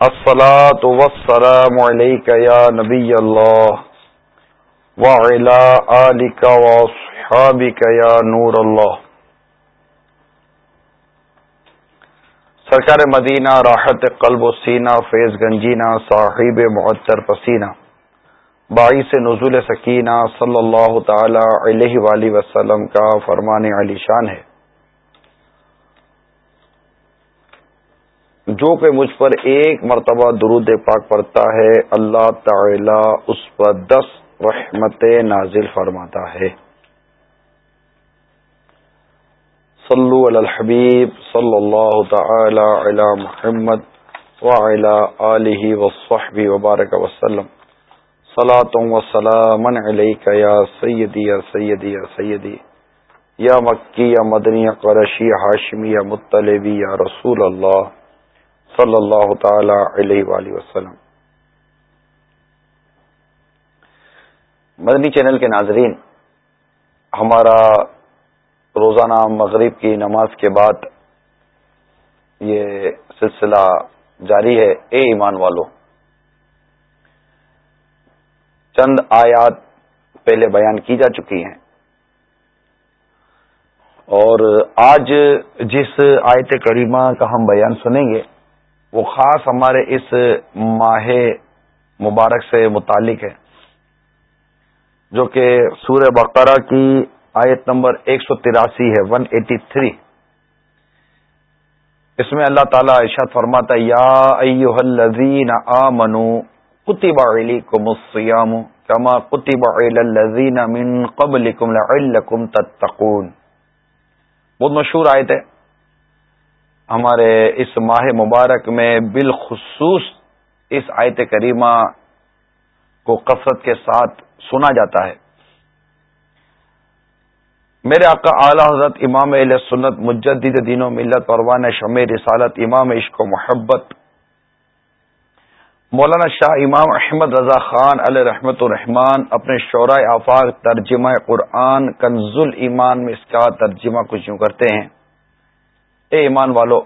الصلاة والسلام عليك يا نبي الله وعلى آلك وصحابك يا نور الله. سرکار مدینہ، راحت قلب و سینہ، فیض گنجینہ، صاحب معطر پسینہ، باعث نزول سکینہ صلی اللہ تعالی علیہ وآلہ وسلم کا فرمان علی شان ہے۔ جو کہ مجھ پر ایک مرتبہ درود پاک پڑتا ہے، اللہ تعالی اس پر دس رحمت نازل فرماتا ہے۔ صلو علی الحبیب صلی اللہ تعالی علی محمد وعلی آلہ وصحبہ وبارک وسلم۔ صلاة و سلام علیکہ یا سیدی یا سیدی یا سیدی۔ یا مکی، یا مدنی، یا قرشی حاشمی یا مطلبی، یا رسول اللہ۔ صلی اللہ تعالی علیہ وآلہ وسلم۔ مدنی چینل کے ناظرین، ہمارا روزانہ مغرب کی نماز کے بعد یہ سلسلہ جاری ہے۔ اے ایمان والو، چند آیات پہلے بیان کی جا چکی ہیں۔ اور آج جس آیت کریمہ کا ہم بیان سنیں گے وہ خاص ہمارے اس ماہ مبارک سے متعلق ہے، جو کہ سورہ بقرہ کی آیت نمبر ایک سو تراسی ہے ون ایٹی تھری اس میں اللہ تعالیٰ ارشاد فرماتا یا ایوہ الذین آمنوا کتب علیکم الصیام کما کتب علی الذین من قبلکم لعلکم تتقون۔ بہت مشہور آیت ہے۔ ہمارے اس ماہ مبارک میں بالخصوص اس آیت کریمہ کو کثرت کے ساتھ سنا جاتا ہے۔ میرے آقا اعلی حضرت امام علیہ سنت مجدد دین و ملت پروان شم رسالت امام عشق و محبت، مولانا شاہ امام احمد رضا خان علیہ رحمت الرحمان اپنے شعراء آفاق ترجمہ قرآن کنز ایمان میں اس کا ترجمہ کچھ یوں کرتے ہیں۔ اے ایمان والو،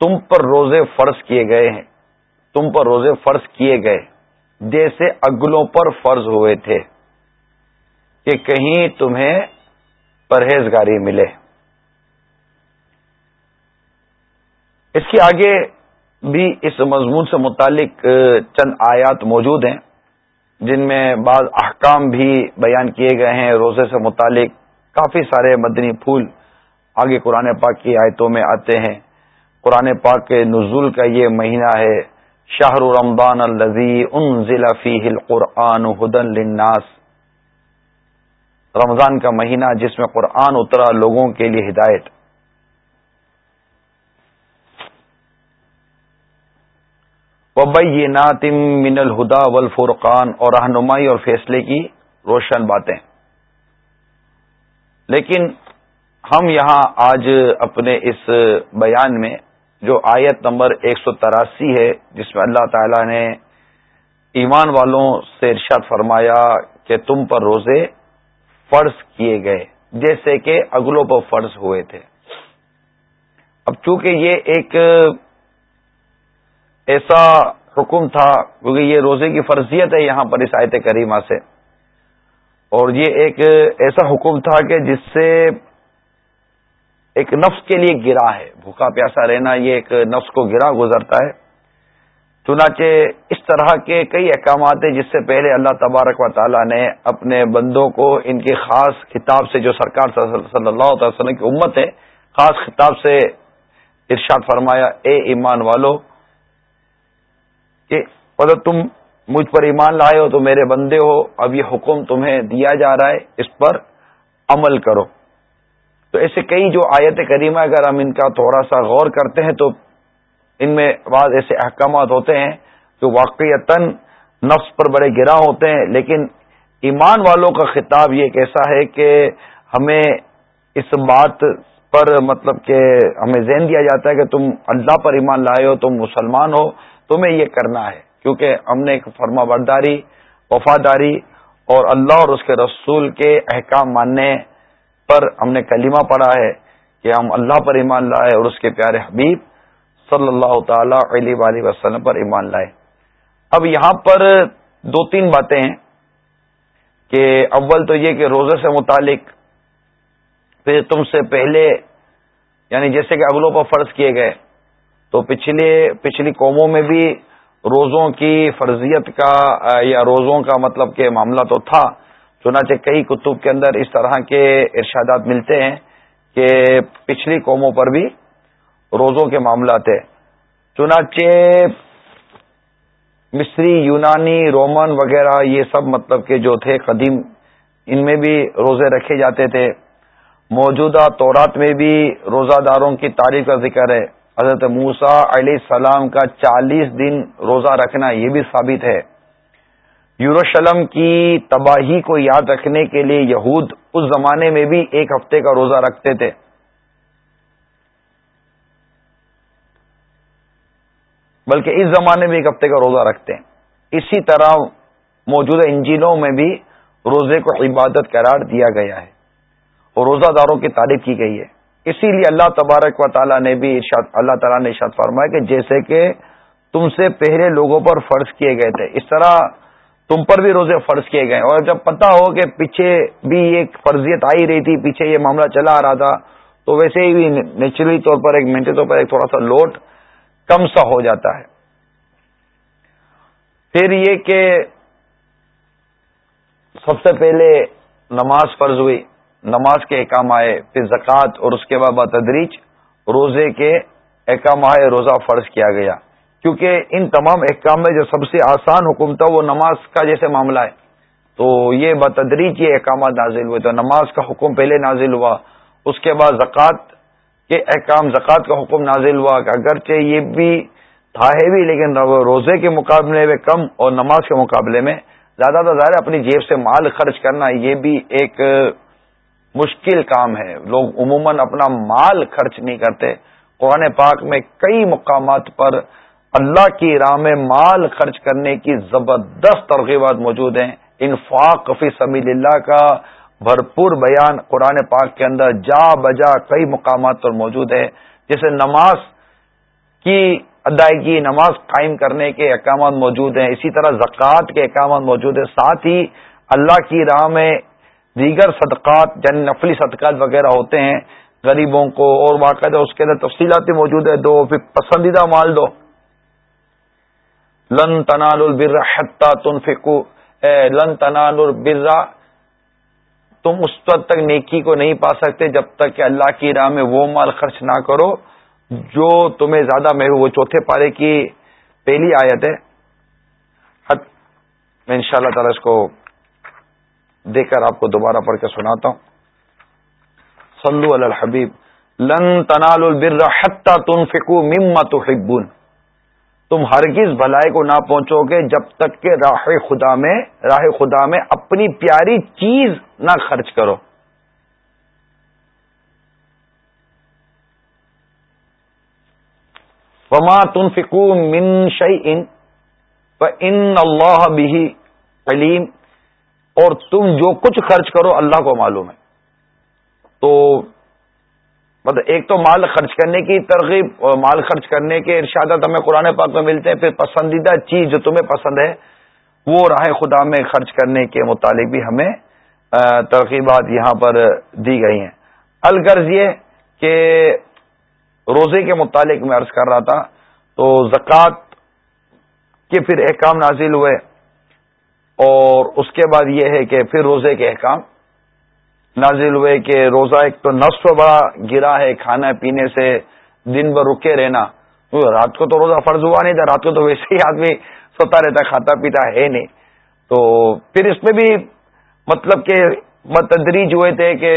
تم پر روزے فرض کیے گئے ہیں۔ تم پر روزے فرض کیے گئے۔ جیسے اگلوں پر فرض ہوئے تھے کہ کہیں تمہیں پرہیزگاری ملے۔ اس کے آگے بھی اس مضمون سے متعلق چند آیات موجود ہیں، جن میں بعض احکام بھی بیان کیے گئے ہیں۔ روزے سے متعلق کافی سارے مدنی پھول آگے قرآن پاک کی آیتوں میں آتے ہیں۔ قرآن پاک کے نزول کا یہ مہینہ ہے شاہر رمضان الزی ان ضلع القرآن ہدن لناس رمضان کا مہینہ جس میں قرآن اترا لوگوں کے لیے ہدایت۔ وبئی ناتم من الہدا والفرقان، اور رہنمائی اور فیصلے کی روشن باتیں۔ لیکن ہم یہاں آج اپنے اس بیان میں جو آیت نمبر ایک سو تراسی ہے، جس میں اللہ تعالی نے ایمان والوں سے ارشاد فرمایا کہ تم پر روزے فرض کیے گئے، جیسے کہ اگلوں پر فرض ہوئے تھے۔ اب چونکہ یہ ایک ایسا حکم تھا، کیونکہ یہ روزے کی فرضیت ہے یہاں پر اس آیت کریمہ سے، اور یہ ایک ایسا حکم تھا کہ جس سے ایک نفس کے لیے گرا ہے۔ بھوکا پیاسا رہنا یہ ایک نفس کو گرا گزرتا ہے۔ چنانچہ اس طرح کے کئی احکامات ہیں جس سے پہلے اللہ تبارک و تعالی نے اپنے بندوں کو ان کے خاص خطاب سے جو سرکار صلی اللہ علیہ وسلم کی امت ہے، خاص خطاب سے ارشاد فرمایا، اے ایمان والو، کہ اگر تم مجھ پر ایمان لائے ہو تو میرے بندے ہو، اب یہ حکم تمہیں دیا جا رہا ہے، اس پر عمل کرو۔ تو ایسے کئی جو آیت کریمہ اگر ہم ان کا تھوڑا سا غور کرتے ہیں تو ان میں بعض ایسے احکامات ہوتے ہیں جو واقعتا نفس پر بڑے گرا ہوتے ہیں، لیکن ایمان والوں کا خطاب یہ کیسا ہے کہ ہمیں اس بات پر مطلب کہ ہمیں ذہن دیا جاتا ہے کہ تم اللہ پر ایمان لائے ہو، تم مسلمان ہو، تمہیں یہ کرنا ہے۔ کیونکہ ہم نے ایک فرما برداری، وفاداری اور اللہ اور اس کے رسول کے احکام ماننے پر ہم نے کلمہ پڑھا ہے کہ ہم اللہ پر ایمان لائے اور اس کے پیارے حبیب صلی اللہ تعالی علیہ وسلم پر ایمان لائے۔ اب یہاں پر دو تین باتیں ہیں کہ اول تو یہ کہ روزے سے متعلق پھر تم سے پہلے یعنی جیسے کہ اگلوں پر فرض کیے گئے، تو پچھلے، پچھلی قوموں میں بھی روزوں کی فرضیت کا یا روزوں کا مطلب کہ معاملہ تو تھا چنانچہ کئی کتب کے اندر اس طرح کے ارشادات ملتے ہیں کہ پچھلی قوموں پر بھی روزوں کے معاملات ہے چنانچہ مصری، یونانی، رومن وغیرہ یہ سب مطلب کہ جو تھے قدیم، ان میں بھی روزے رکھے جاتے تھے۔ موجودہ تورات میں بھی روزہ داروں کی تعریف کا ذکر ہے۔ حضرت موسا علیہ السلام کا چالیس دن روزہ رکھنا یہ بھی ثابت ہے۔ یوروشلم کی تباہی کو یاد رکھنے کے لیے یہود اس زمانے میں بھی ایک ہفتے کا روزہ رکھتے تھے۔ بلکہ اس زمانے میں ایک ہفتے کا روزہ رکھتے ہیں۔ اسی طرح موجودہ انجینوں میں بھی روزے کو عبادت قرار دیا گیا ہے اور روزہ داروں کی تعریف کی گئی ہے۔ اسی لیے اللہ تبارک و تعالیٰ نے بھی ارشاد، اللہ تعالیٰ نے ارشاد فرمایا کہ جیسے کہ تم سے پہلے لوگوں پر فرض کیے گئے تھے۔ اس طرح تم پر بھی روزے فرض کیے گئے اور جب پتا ہو کہ پیچھے بھی ایک فرضیت آئی رہی تھی، پیچھے یہ معاملہ چلا آ رہا تھا، تو ویسے ہی بھی نیچرلی طور پر ایک منٹی طور پر ایک تھوڑا سا لوٹ کم سا ہو جاتا ہے۔ پھر یہ کہ سب سے پہلے نماز فرض ہوئی، نماز کے احکام آئے، پھر زکوٰۃ اور اس کے بعد بتدریج روزے کے احکام آئے، روزہ فرض کیا گیا۔ کیونکہ ان تمام احکام میں جو سب سے آسان حکم تھا وہ نماز کا جیسے معاملہ ہے۔ تو یہ بتدریج یہ احکامات نازل ہوئے۔ تو نماز کا حکم پہلے نازل ہوا، اس کے بعد زکوٰۃ کے احکام، زکوٰۃ کا حکم نازل ہوا کہ اگرچہ یہ بھی تھا ہے بھی لیکن روزے کے مقابلے میں کم اور نماز کے مقابلے میں زیادہ تو زیادہ اپنی جیب سے مال خرچ کرنا یہ بھی ایک مشکل کام ہے۔ لوگ عموماً اپنا مال خرچ نہیں کرتے۔ قرآن پاک میں کئی مقامات پر اللہ کی راہ میں مال خرچ کرنے کی زبردست ترغیبات موجود ہیں۔ انفاق فی سبیل اللہ کا بھرپور بیان قرآن پاک کے اندر جا بجا کئی مقامات پر موجود ہے۔ جیسے نماز کی ادائیگی، نماز قائم کرنے کے احکامات موجود ہیں۔ اسی طرح زکوٰۃ کے احکامات موجود ہیں۔ ساتھ ہی اللہ کی راہ میں دیگر صدقات یعنی نفلی صدقات وغیرہ ہوتے ہیں۔ غریبوں کو اور باقاعدہ اس کے اندر تفصیلات موجود ہے دو پھر پسندیدہ مال دو۔ لن تنال البر حتہ تن فکو لن تنال البرا تم اس وقت تک نیکی کو نہیں پا سکتے جب تک کہ اللہ کی راہ میں وہ مال خرچ نہ کرو جو تمہیں زیادہ محبوب وہ چوتھے پارے کی پہلی آیت ہے۔ میں ان شاء اللہ تعالی اس کو دیکھ کر آپ کو دوبارہ پڑھ کے سناتا ہوں۔ صلو علی الحبیب. لن تنال البر حتى تنفقوا مما تحبون. تم ہرگز بھلائی کو نہ پہنچو گے جب تک کہ راہ خدا میں، راہ خدا میں اپنی پیاری چیز نہ خرچ کرو۔ وما تنفقوا من شيء فإن الله به علیم اور تم جو کچھ خرچ کرو اللہ کو معلوم ہے۔ تو مطلب ایک تو مال خرچ کرنے کی ترغیب مال خرچ کرنے کے ارشادات ہمیں قرآن پاک میں ملتے ہیں، پھر پسندیدہ چیز جو تمہیں پسند ہے، وہ راہ خدا میں خرچ کرنے کے متعلق بھی ہمیں ترغیبات یہاں پر دی گئی ہیں۔ الغرض یہ کہ روزے کے متعلق میں عرض کر رہا تھا، تو زکوٰۃ کے پھر احکام نازل ہوئے اور اس کے بعد یہ ہے کہ پھر روزے کے احکام نازل ہوئے کہ روزہ ایک تو نصف بڑا گرا ہے، کھانا پینے سے دن بھر رکے رہنا۔ رات کو تو روزہ فرض ہوا نہیں تھا، رات کو تو ویسے ہی آدمی سوتا رہتا کھاتا پیتا ہے نہیں۔ تو پھر اس میں بھی مطلب کہ متدریج ہوئے تھے کہ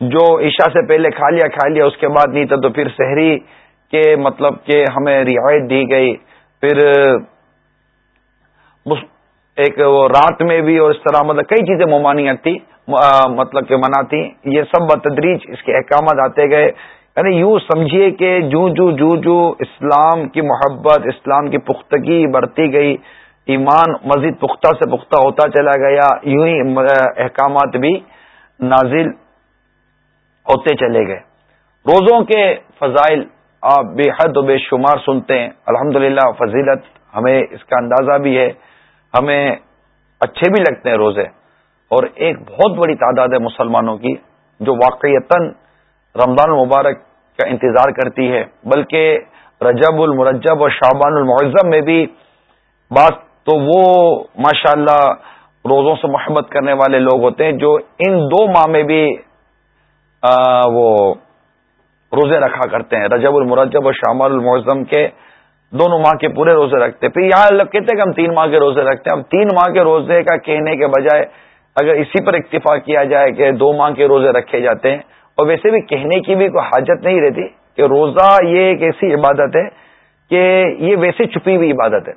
جو عشاء سے پہلے کھا لیا کھا لیا، اس کے بعد نہیں تھا، تو پھر شہری کے مطلب کہ ہمیں رعایت دی گئی۔ پھر ایک وہ رات میں بھی اور اس طرح مطلب کئی چیزیں ممانعت تھی۔ مطلب کہ مناتی، یہ سب بتدریج اس کے احکامات آتے گئے۔ یعنی یوں سمجھیے کہ جو جو جو جو اسلام کی محبت، اسلام کی پختگی بڑھتی گئی، ایمان مزید پختہ سے پختہ ہوتا چلا گیا، یوں ہی احکامات بھی نازل ہوتے چلے گئے۔ روزوں کے فضائل آپ بے حد و بے شمار سنتے ہیں۔ الحمد فضیلت ہمیں اس کا اندازہ بھی ہے۔ ہمیں اچھے بھی لگتے ہیں روزے۔ اور ایک بہت بڑی تعداد ہے مسلمانوں کی جو واقعیتا رمضان المبارک کا انتظار کرتی ہے، بلکہ رجب المرجب اور شعبان المعظم میں بھی بات تو وہ ماشاءاللہ اللہ روزوں سے محبت کرنے والے لوگ ہوتے ہیں جو ان دو ماہ میں بھی وہ روزے رکھا کرتے ہیں، رجب المرجب اور شامل المعظم کے دونوں ماہ کے پورے روزے رکھتے ہیں۔ پھر یہاں لوگ کہتے ہیں کہ ہم تین ماہ کے روزے رکھتے ہیں، ہم تین ماہ کے روزے کا کہنے کے بجائے اگر اسی پر اکتفا کیا جائے کہ دو ماہ کے روزے رکھے جاتے ہیں، اور ویسے بھی کہنے کی بھی کوئی حاجت نہیں رہتی کہ روزہ یہ ایک ایسی عبادت ہے کہ یہ ویسے چھپی ہوئی عبادت ہے۔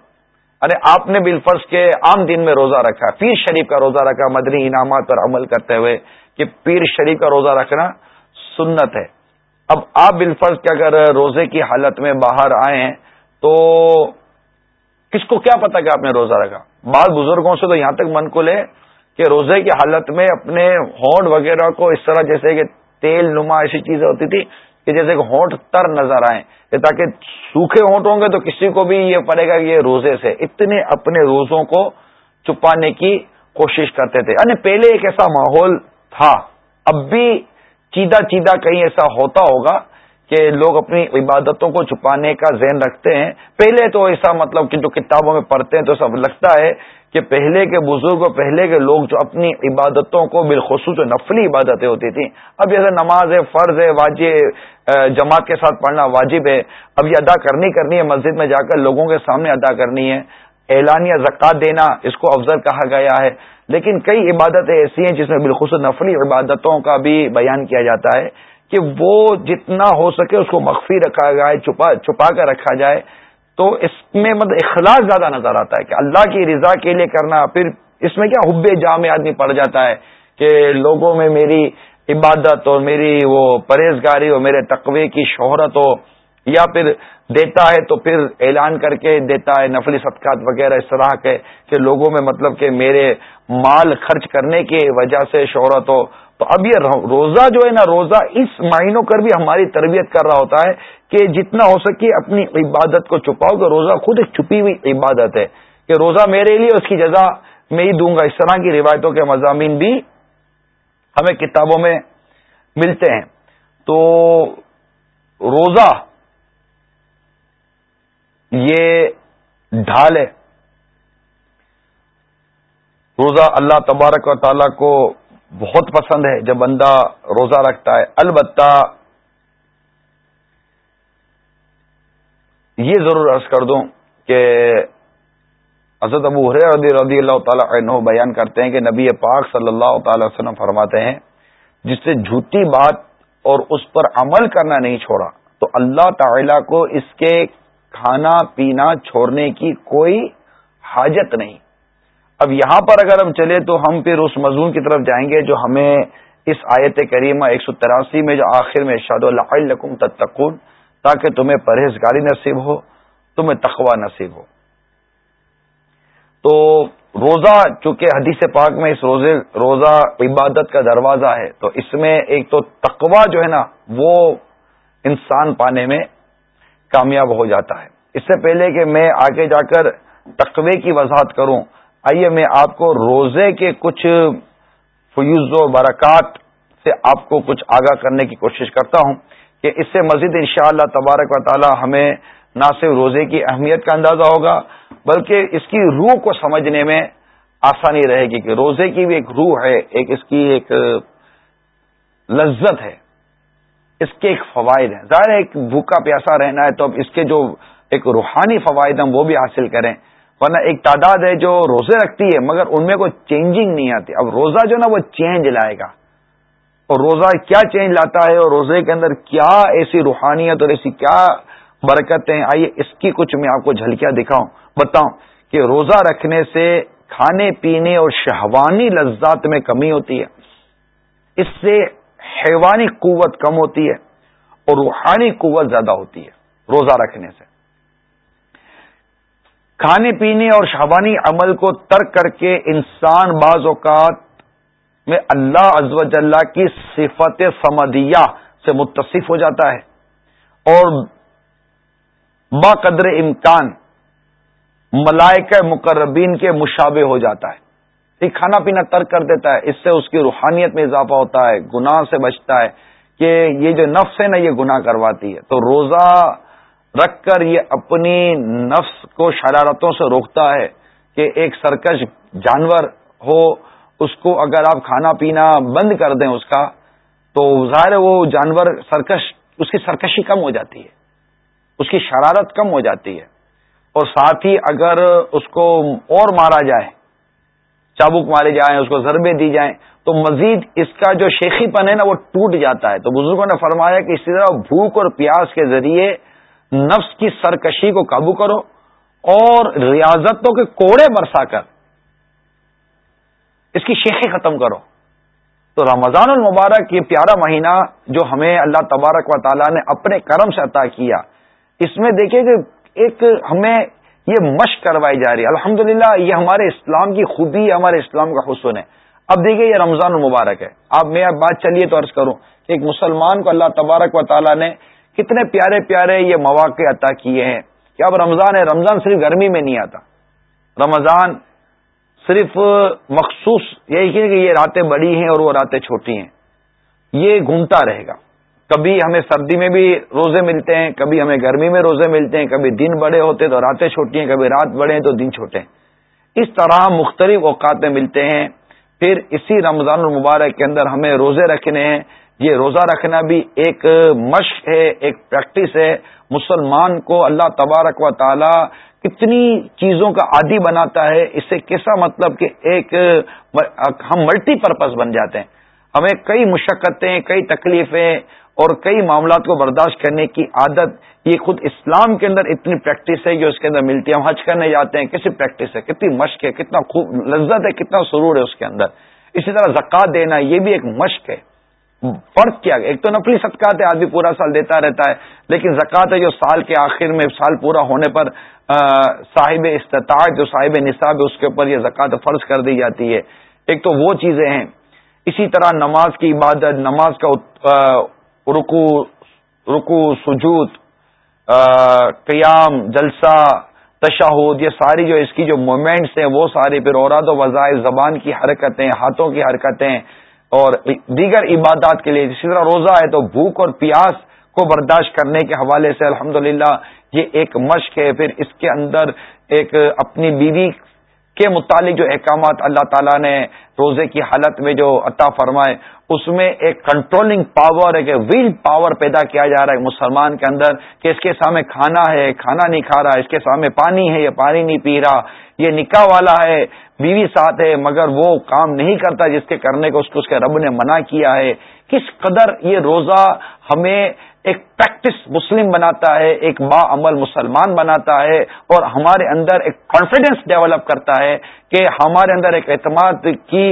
ارے، آپ نے بالفرض کے عام دن میں روزہ رکھا، پیر شریف کا روزہ رکھا، مدنی انعامات پر عمل کرتے ہوئے کہ پیر شریف کا روزہ رکھنا سنت ہے۔ اب آپ بالفرض کے اگر روزے کی حالت میں باہر آئے ہیں تو کس کو کیا پتا کہ آپ نے روزہ رکھا؟ بعض بزرگوں سے تو یہاں تک من کو لے کہ روزے کی حالت میں اپنے ہونٹ وغیرہ کو اس طرح جیسے کہ تیل نما ایسی چیزیں ہوتی تھی کہ جیسے کہ ہونٹ تر نظر آئیں تاکہ سوکھے ہونٹ ہوں گے تو کسی کو بھی یہ پڑے گا کہ یہ روزے سے۔ اتنے اپنے روزوں کو چھپانے کی کوشش کرتے تھے۔ یعنی پہلے ایک ایسا ماحول تھا۔ اب بھی چیدہ چیدہ کہیں ایسا ہوتا ہوگا کہ لوگ اپنی عبادتوں کو چھپانے کا ذہن رکھتے ہیں۔ پہلے تو ایسا مطلب کہ جو کتابوں میں پڑھتے ہیں تو سب لگتا ہے کہ پہلے کے بزرگ اور پہلے کے لوگ جو اپنی عبادتوں کو بالخصوص نفلی عبادتیں ہوتی تھیں، اب جیسے نماز ہے فرض ہے، واجب جماعت کے ساتھ پڑھنا واجب ہے، اب یہ ادا کرنی کرنی ہے، مسجد میں جا کر لوگوں کے سامنے ادا کرنی ہے اعلانیہ زکات دینا، اس کو افضل کہا گیا ہے۔ لیکن کئی عبادتیں ایسی ہیں جس میں بالخصوص نفلی عبادتوں کا بھی بیان کیا جاتا ہے کہ وہ جتنا ہو سکے اس کو مخفی رکھا جائے، چھپا چھپا کر رکھا جائے۔ تو اس میں مطلب اخلاص زیادہ نظر آتا ہے کہ اللہ کی رضا کے لیے کرنا، پھر اس میں کیا حب جامع آدمی پڑ جاتا ہے کہ لوگوں میں میری عبادت اور میری وہ پرہیزگاری اور میرے تقوی کی شہرت ہو، یا پھر دیتا ہے تو پھر اعلان کر کے دیتا ہے نفلی صدقات وغیرہ اس طرح کے کہ لوگوں میں مطلب کہ میرے مال خرچ کرنے کی وجہ سے شہرت ہو۔ تو اب یہ روزہ جو ہے نا، روزہ اس معنوں کر بھی ہماری تربیت کر رہا ہوتا ہے کہ جتنا ہو سکے اپنی عبادت کو چھپاؤ، کہ روزہ خود ایک چھپی ہوئی عبادت ہے، کہ روزہ میرے لیے اس کی جزا میں ہی دوں گا۔ اس طرح کی روایتوں کے مضامین بھی ہمیں کتابوں میں ملتے ہیں۔ تو روزہ یہ ڈھال ہے۔ روزہ اللہ تبارک و تعالی کو بہت پسند ہے۔ جب بندہ روزہ رکھتا ہے، البتہ یہ ضرور عرض کر دوں کہ حضرت ابو رضی رضی اللہ تعالیٰ عنہ بیان کرتے ہیں کہ نبی پاک صلی اللہ تعالی وسلم فرماتے ہیں، جس سے جھوٹی بات اور اس پر عمل کرنا نہیں چھوڑا، تو اللہ تعالی کو اس کے کھانا پینا چھوڑنے کی کوئی حاجت نہیں۔ اب یہاں پر اگر ہم چلے تو ہم پھر اس مضمون کی طرف جائیں گے جو ہمیں اس آیت کریمہ ایک سو تراسی میں جو آخر میں شاد القم تتقون تاکہ تمہیں پرہیزگاری نصیب ہو، تمہیں تقوا نصیب ہو۔ تو روزہ، چونکہ حدیث پاک میں اس روزے، روزہ عبادت کا دروازہ ہے، تو اس میں ایک تو تقوا جو ہے نا، وہ انسان پانے میں کامیاب ہو جاتا ہے۔ اس سے پہلے کہ میں آگے جا کر تقوی کی وضاحت کروں، آئیے میں آپ کو روزے کے کچھ فیوز و برکات سے آپ کو کچھ آگاہ کرنے کی کوشش کرتا ہوں۔ کہ اس سے مزید انشاءاللہ تبارک و تعالی ہمیں نہ صرف روزے کی اہمیت کا اندازہ ہوگا، بلکہ اس کی روح کو سمجھنے میں آسانی رہے گی کہ روزے کی بھی ایک روح ہے، ایک اس کی ایک لذت ہے، اس کے ایک فوائد ہیں۔ ظاہر ایک بھوکا پیاسا رہنا ہے تو اب اس کے جو ایک روحانی فوائد ہیں وہ بھی حاصل کریں۔ ورنہ ایک تعداد ہے جو روزے رکھتی ہے، مگر ان میں کوئی چینجنگ نہیں آتی۔ اب روزہ جو نا وہ چینج لائے گا۔ اور روزہ کیا چینج لاتا ہے اور روزے کے اندر کیا ایسی روحانیت اور ایسی کیا برکتیں آئیے اس کی کچھ میں آپ کو جھلکیاں دکھاؤں، بتاؤں کہ روزہ رکھنے سے کھانے پینے اور شہوانی لذات میں کمی ہوتی ہے۔ اس سے حیوانی قوت کم ہوتی ہے اور روحانی قوت زیادہ ہوتی ہے روزہ رکھنے سے۔ کھانے پینے اور شہوانی عمل کو ترک کر کے انسان بعض اوقات میں اللہ از وجل کی صفت سمدیہ سے متصف ہو جاتا ہے اور با قدر امکان ملائکہ مقربین کے مشابے ہو جاتا ہے۔ یہ کھانا پینا ترک کر دیتا ہے، اس سے اس کی روحانیت میں اضافہ ہوتا ہے، گناہ سے بچتا ہے کہ یہ جو نفس ہے نا، یہ گناہ کرواتی ہے۔ تو روزہ رکھ کر یہ اپنی نفس کو شرارتوں سے روکتا ہے کہ ایک سرکش جانور ہو اس کو اگر آپ کھانا پینا بند کر دیں اس کا، تو ظاہر وہ جانور سرکش، اس کی سرکشی کم ہو جاتی ہے، اس کی شرارت کم ہو جاتی ہے۔ اور ساتھ ہی اگر اس کو اور مارا جائے، چابک مارے جائیں، اس کو ضربے دی جائیں، تو مزید اس کا جو شیخی پن ہے نا، وہ ٹوٹ جاتا ہے۔ تو بزرگوں نے فرمایا کہ اسی طرح بھوک اور پیاس کے ذریعے نفس کی سرکشی کو قابو کرو اور ریاضتوں کے کوڑے برسا کر۔ اس کی شیخی ختم کرو۔ تو رمضان المبارک یہ پیارا مہینہ جو ہمیں اللہ تبارک و تعالیٰ نے اپنے کرم سے عطا کیا، اس میں دیکھیں کہ ایک ہمیں یہ مشق کروائی جا رہی ہے۔ الحمد یہ ہمارے اسلام کی خوبی ہمارے اسلام کا حسن ہے۔ اب دیکھیے یہ رمضان المبارک ہے۔ اب میں اب بات چلیے تو عرض کروں کہ ایک مسلمان کو اللہ تبارک و تعالیٰ نے کتنے پیارے پیارے یہ مواقع عطا کیے ہیں کہ اب رمضان ہے، رمضان صرف گرمی میں نہیں آتا۔ رمضان صرف مخصوص یہی کہ یہ راتیں بڑی ہیں اور وہ راتیں چھوٹی ہیں، یہ گھومتا رہے گا۔ کبھی ہمیں سردی میں بھی روزے ملتے ہیں، کبھی ہمیں گرمی میں روزے ملتے ہیں، کبھی دن بڑے ہوتے تو راتیں چھوٹی ہیں، کبھی رات بڑے ہیں تو دن چھوٹے ہیں۔ اس طرح مختلف اوقات میں ملتے ہیں۔ پھر اسی رمضان المبارک کے اندر ہمیں روزے رکھنے ہیں۔ یہ روزہ رکھنا بھی ایک مشق ہے، ایک پریکٹس ہے۔ مسلمان کو اللہ تبارک و تعالی کتنی چیزوں کا عادی بناتا ہے، اس سے کیسا مطلب کہ ایک، ہم ملٹی پرپز بن جاتے ہیں۔ ہمیں کئی مشقتیں، کئی تکلیفیں اور کئی معاملات کو برداشت کرنے کی عادت، یہ خود اسلام کے اندر اتنی پریکٹس ہے جو اس کے اندر ملتی ہے۔ ہم حج کرنے جاتے ہیں، کیسی پریکٹس ہے؟ کتنی مشق ہے، کتنا خوب لذت ہے، کتنا سرور ہے اس کے اندر۔ اسی طرح زکات دینا، یہ بھی ایک مشق ہے۔ فرق کیا؟ ایک تو نفلی صدقات ہے، آدمی پورا سال دیتا رہتا ہے، لیکن زکوٰۃ ہے جو سال کے آخر میں، سال پورا ہونے پر صاحب استطاعت، جو صاحب نصاب ہے، اس کے اوپر یہ زکوٰۃ فرض کر دی جاتی ہے۔ ایک تو وہ چیزیں ہیں۔ اسی طرح نماز کی عبادت، نماز کا رکو رکو سجود قیام، جلسہ تشاہد یہ ساری جو اس کی جو موومینٹس ہیں، وہ ساری پھر اوراد و وظائف زبان کی حرکتیں، ہاتھوں کی حرکتیں اور دیگر عبادات کے لیے اسی طرح روزہ ہے تو بھوک اور پیاس کو برداشت کرنے کے حوالے سے الحمد یہ ایک مشق ہے، پھر اس کے اندر ایک اپنی بیوی کے متعلق جو احکامات اللہ تعالیٰ نے روزے کی حالت میں جو عطا فرمائے، اس میں ایک کنٹرولنگ پاور ایک ویل پاور پیدا کیا جا رہا ہے مسلمان کے اندر کہ اس کے سامنے کھانا ہے، کھانا نہیں کھا رہا، اس کے سامنے پانی ہے یہ پانی نہیں پی رہا، یہ نکاح والا ہے، بیوی ساتھ ہے، مگر وہ کام نہیں کرتا جس کے کرنے کو اس کو اس کے رب نے منع کیا ہے۔ کس قدر یہ روزہ ہمیں ایک پریکٹس مسلم بناتا ہے، ایک با عمل مسلمان بناتا ہے اور ہمارے اندر ایک کانفیڈینس ڈیولپ کرتا ہے کہ ہمارے اندر ایک اعتماد کی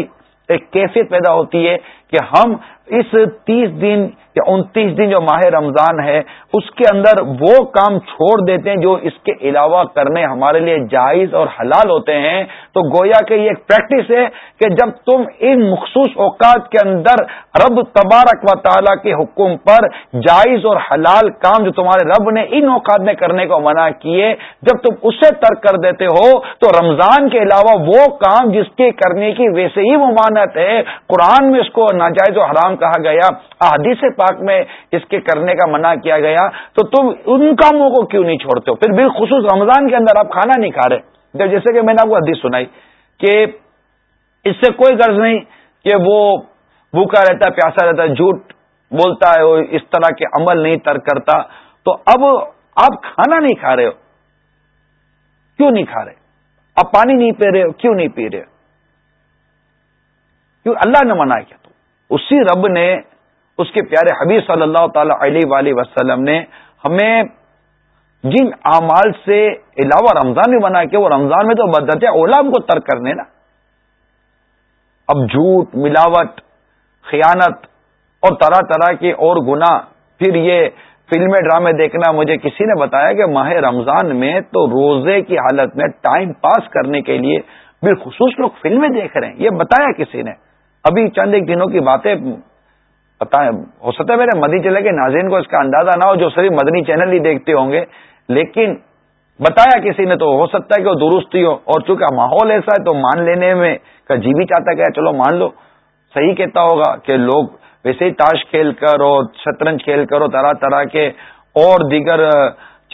ایک کیفیت پیدا ہوتی ہے۔ کہ ہم اس تیس دن یا انتیس دن جو ماہ رمضان ہے، اس کے اندر وہ کام چھوڑ دیتے ہیں جو اس کے علاوہ کرنے ہمارے لیے جائز اور حلال ہوتے ہیں۔ تو گویا کہ یہ ایک پریکٹس ہے کہ جب تم ان مخصوص اوقات کے اندر رب تبارک و تعالیٰ کے حکم پر جائز اور حلال کام جو تمہارے رب نے ان اوقات میں کرنے کو منع کیے، جب تم اسے ترک کر دیتے ہو، تو رمضان کے علاوہ وہ کام جس کے کرنے کی ویسے ہی ممانت ہے، قرآن میں اس کو ناجائز و حرام کہا گیا، احادیث پاک میں اس کے کرنے کا منع کیا گیا، تو تم ان کاموں کو کیوں نہیں چھوڑتے ہو؟ پھر بالخصوص رمضان کے اندر آپ کھانا نہیں کھا رہے۔ جب جیسے کہ میں نے آپ کو حدیث سنائی کہ اس سے کوئی غرض نہیں کہ وہ بھوکا رہتا ہے پیاسا رہتا ہے جھوٹ بولتا ہے وہ اس طرح کے عمل نہیں ترک کرتا، تو اب آپ کھانا نہیں کھا رہے ہو۔ کیوں نہیں کھا رہے؟ آپ پانی نہیں پی رہے ہو، کیوں نہیں پی رہے کیوں اللہ نے منع کیا؟ اسی رب نے، اس کے پیارے حبیب صلی اللہ تعالی علیہ وآلہ وسلم نے ہمیں جن اعمال سے علاوہ رمضان بھی بنا کے وہ رمضان میں تو بدت اولام کو ترک کرنے نا۔ اب جھوٹ، ملاوٹ، خیانت اور طرح طرح کے اور گنا پھر یہ فلمیں، ڈرامے دیکھنا مجھے کسی نے بتایا کہ ماہ رمضان میں تو روزے کی حالت میں ٹائم پاس کرنے کے لیے بالخصوص لوگ فلمیں دیکھ رہے ہیں۔ یہ بتایا کسی نے؟ ابھی چند ایک دنوں کی باتیں بتائیں ہو سکتا ہے میرے مدنی چلے کے ناظرین کو اس کا اندازہ نہ ہو، جو صرف مدنی چینل ہی دیکھتے ہوں گے، لیکن بتایا کسی نے تو ہو سکتا ہے کہ وہ درست ہی ہو، اور چونکہ ماحول ایسا ہے تو مان لینے میں کا جی بھی چاہتا کہ چلو مان لو، صحیح کہتا ہوگا کہ لوگ ویسے ہی تاش کھیل کر اور شطرنج کھیل کر اور طرح طرح کے اور دیگر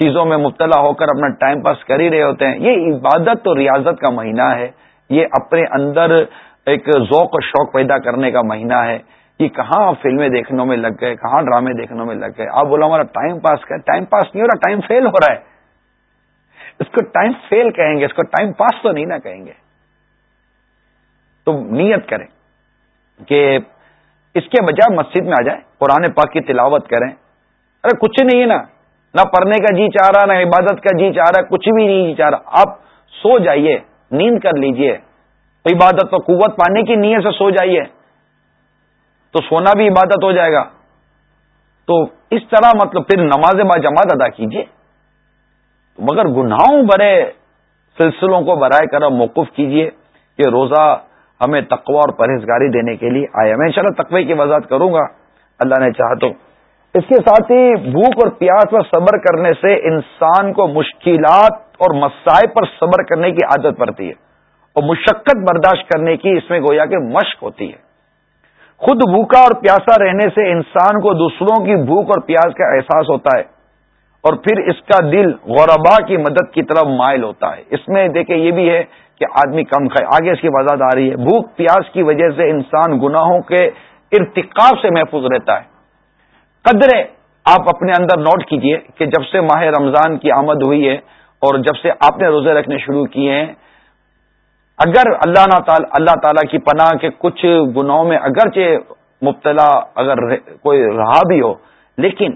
چیزوں میں مبتلا ہو کر اپنا ٹائم پاس کر ہی رہے ہوتے ہیں۔ یہ عبادت تو ریاضت کا مہینہ ہے۔ یہ اپنے اندر ایک ذوق اور شوق پیدا کرنے کا مہینہ ہے۔ یہ کہاں آپ فلمیں دیکھنے میں لگ گئے، کہاں ڈرامے دیکھنے میں لگ گئے؟ آپ بولا ہمارا ٹائم پاس کر ٹائم پاس نہیں ہو رہا ٹائم فیل ہو رہا ہے۔ اس کو ٹائم فیل کہیں گے، اس کو ٹائم پاس تو نہیں نہ کہیں گے۔ تو نیت کریں کہ اس کے بجائے مسجد میں آ جائیں، قرآن پاک کی تلاوت کریں۔ ارے کچھ نہیں ہے نا، نہ پڑھنے کا جی چاہ رہا، نہ عبادت کا جی چاہ رہا، کچھ بھی نہیں جی چاہ رہا۔ آپ سو جائیے، نیند کر لیجیے عبادت تو قوت پانے کی نیت سے سو جائیے۔ تو سونا بھی عبادت ہو جائے گا۔ تو اس طرح مطلب پھر نماز با جماعت ادا کیجیے مگر گناہوں بڑے سلسلوں کو برائے کر موقف کیجیے کہ روزہ ہمیں تقوا اور پرہیزگاری دینے کے لیے آیا میں انشاءاللہ تقوی کی وضاحت کروں گا۔ اللہ نے چاہ تو۔ اس کے ساتھ ہی بھوک اور پیاس پر صبر کرنے سے انسان کو مشکلات اور مسائل پر صبر کرنے کی عادت پڑتی ہے۔ اور مشقت برداشت کرنے کی اس میں گویا کہ مشق ہوتی ہے۔ خود بھوکا اور پیاسا رہنے سے انسان کو دوسروں کی بھوک اور پیاس کا احساس ہوتا ہے اور پھر اس کا دل غوربا کی مدد کی طرف مائل ہوتا ہے۔ اس میں دیکھیں یہ بھی ہے کہ آدمی کم کھائے۔ آگے اس کی وضاحت آ رہی ہے۔ بھوک پیاس کی وجہ سے انسان گناہوں کے ارتقاب سے محفوظ رہتا ہے۔ قدرے آپ اپنے اندر نوٹ کیجیے کہ جب سے ماہ رمضان کی آمد ہوئی ہے اور جب سے آپ نے روزے رکھنے شروع کیے ہیں اگر اللہ نہ تعالی اللہ تعالی کی پناہ کے کچھ گناہوں میں اگرچہ مبتلا اگر کوئی رہا بھی ہو، لیکن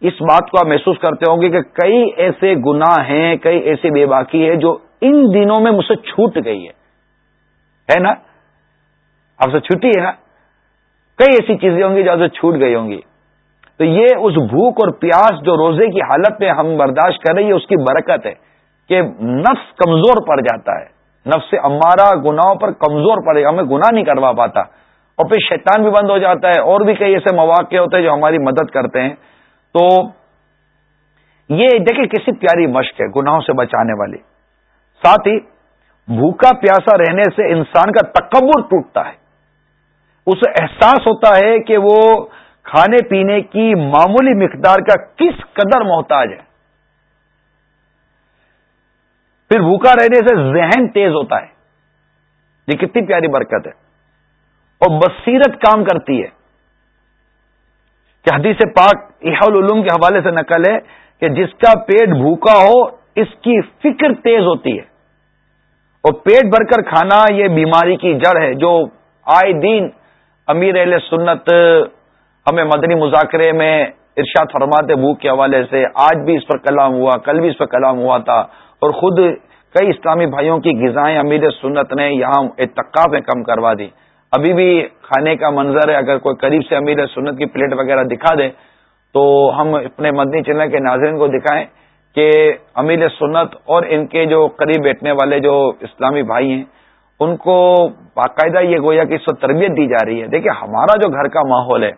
اس بات کو آپ محسوس کرتے ہوں گے کہ کئی ایسے گناہ ہیں، کئی ایسی بے باقی ہے جو ان دنوں میں مجھ سے چھوٹ گئی ہے۔ نا؟ آپ سے چھٹی ہے نا؟ کئی ایسی چیزیں ہوں گی جو آپ سے چھوٹ گئی ہوں گی۔ تو یہ اس بھوک اور پیاس جو روزے کی حالت میں ہم برداشت کر رہے ہیں اس کی برکت ہے کہ نفس کمزور پڑ جاتا ہے۔ نفس ہمارا گناہوں پر کمزور پڑے گا ہمیں گناہ نہیں کروا پاتا۔ اور پھر شیطان بھی بند ہو جاتا ہے، اور بھی کئی ایسے مواقع ہوتے ہیں جو ہماری مدد کرتے ہیں۔ تو یہ دیکھیں کسی پیاری مشق ہے گناہوں سے بچانے والی۔ ساتھ ہی بھوکا پیاسا رہنے سے انسان کا تکبر ٹوٹتا ہے۔ اسے احساس ہوتا ہے کہ وہ کھانے پینے کی معمولی مقدار کا کس قدر محتاج ہے۔ پھر بھوکا رہنے سے ذہن تیز ہوتا ہے۔ یہ کتنی پیاری برکت ہے۔ اور بصیرت کام کرتی ہے۔ کہ حدیث پاک العلوم کے حوالے سے نقل ہے کہ جس کا پیٹ بھوکا ہو، اس کی فکر تیز ہوتی ہے۔ اور پیٹ بھر کر کھانا یہ بیماری کی جڑ ہے، جو آئے دین امیر اہل سنت ہمیں مدنی مذاکرے میں ارشاد فرماتے بھوک کے حوالے سے آج بھی اس پر کلام ہوا، کل بھی اس پر کلام ہوا تھا۔ اور خود کئی اسلامی بھائیوں کی غذائیں امیر سنت نے یہاں اتقاف میں کم کروا دی۔ ابھی بھی کھانے کا منظر ہے، اگر کوئی قریب سے امیر سنت کی پلیٹ وغیرہ دکھا دے، تو ہم اپنے مدنی چینل کے ناظرین کو دکھائیں کہ امیر سنت اور ان کے جو قریب بیٹھنے والے جو اسلامی بھائی ہیں، ان کو باقاعدہ یہ گویا کہ اس کو تربیت دی جا رہی ہے۔ دیکھیں، ہمارا جو گھر کا ماحول ہے،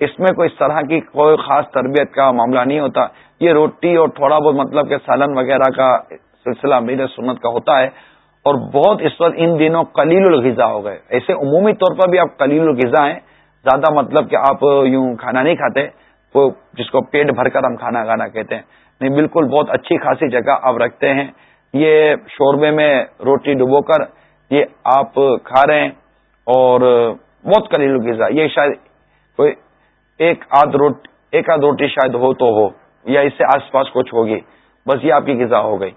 اس میں کوئی اس طرح کی کوئی خاص تربیت کا معاملہ نہیں ہوتا۔ یہ روٹی اور تھوڑا بہت مطلب کہ سالن وغیرہ کا سلسلہ امیر سنت کا ہوتا ہے اور بہت اس وقت ان دنوں کلیل الغذا ہو گئے۔ ایسے عمومی طور پر بھی آپ کلیل الغذا ہیں، زیادہ مطلب کہ آپ یوں کھانا نہیں کھاتے، وہ جس کو پیٹ بھر کر ہم کھانا کھانا کہتے ہیں۔ نہیں، بالکل بہت اچھی خاصی جگہ آپ رکھتے ہیں۔ یہ شوربے میں روٹی ڈبو کر یہ آپ کھا رہے ہیں اور بہت کلیل غذا یہ شاید کوئی ایک آدھ روٹی ایک آدھ روٹی شاید ہو تو ہو، یا اس سے آس پاس کچھ ہوگی، بس یہ آپ کی غذا ہو گئی۔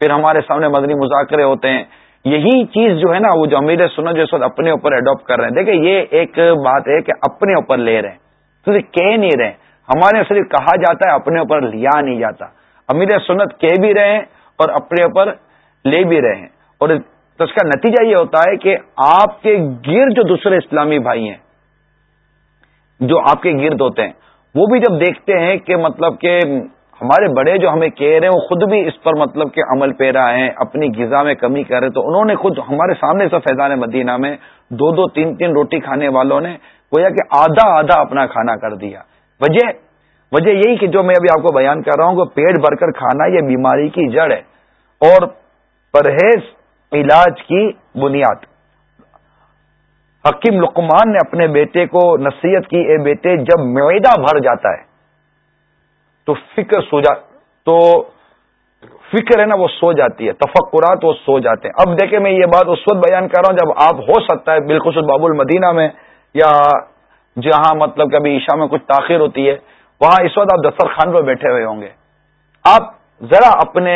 پھر ہمارے سامنے مدنی مذاکرے ہوتے ہیں۔ یہی چیز جو ہے نا وہ جو امیر سنو جو وقت اپنے اوپر اڈاپٹ کر رہے ہیں۔ دیکھیں، یہ ایک بات ہے کہ اپنے اوپر لے رہے ہیں۔ تو کہہ نہیں رہے۔ ہمارے صرف کہا جاتا ہے، اپنے اوپر لیا نہیں جاتا۔ امیر سنت کہہ بھی رہے ہیں اور اپنے اوپر لے بھی رہے ہیں۔ اور تو اس کا نتیجہ یہ ہوتا ہے کہ آپ کے گرد جو دوسرے اسلامی بھائی ہیں، جو آپ کے گرد ہوتے ہیں، وہ بھی جب دیکھتے ہیں کہ مطلب کہ ہمارے بڑے جو ہمیں کہہ رہے ہیں، وہ خود بھی اس پر مطلب کہ عمل پیرا ہیں اپنی غذا میں کمی کر رہے تو انہوں نے خود ہمارے سامنے سب فیضان مدینہ میں دو دو تین تین روٹی کھانے والوں نے گویا کہ آدھا آدھا اپنا کھانا کر دیا۔ وجہ وجہ یہی کہ جو میں ابھی آپ کو بیان کر رہا ہوں کہ پیٹ بھر کر کھانا یہ بیماری کی جڑ ہے۔ اور پرہیز علاج کی بنیاد۔ حکیم لقمان نے اپنے بیٹے کو نصیحت کی، اے بیٹے، جب معدہ بھر جاتا ہے تو فکر سو جا تو فکر ہے نا وہ سو جاتی ہے، تفکرات وہ سو جاتے ہیں۔ اب دیکھیں میں یہ بات اس وقت بیان کر رہا ہوں جب آپ ہو سکتا ہے بالخصوص باب المدینہ میں یا جہاں مطلب کبھی عشاء میں کچھ تاخیر ہوتی ہے، وہاں اس وقت آپ دسترخوان پہ بیٹھے ہوئے ہوں گے۔ آپ ذرا اپنے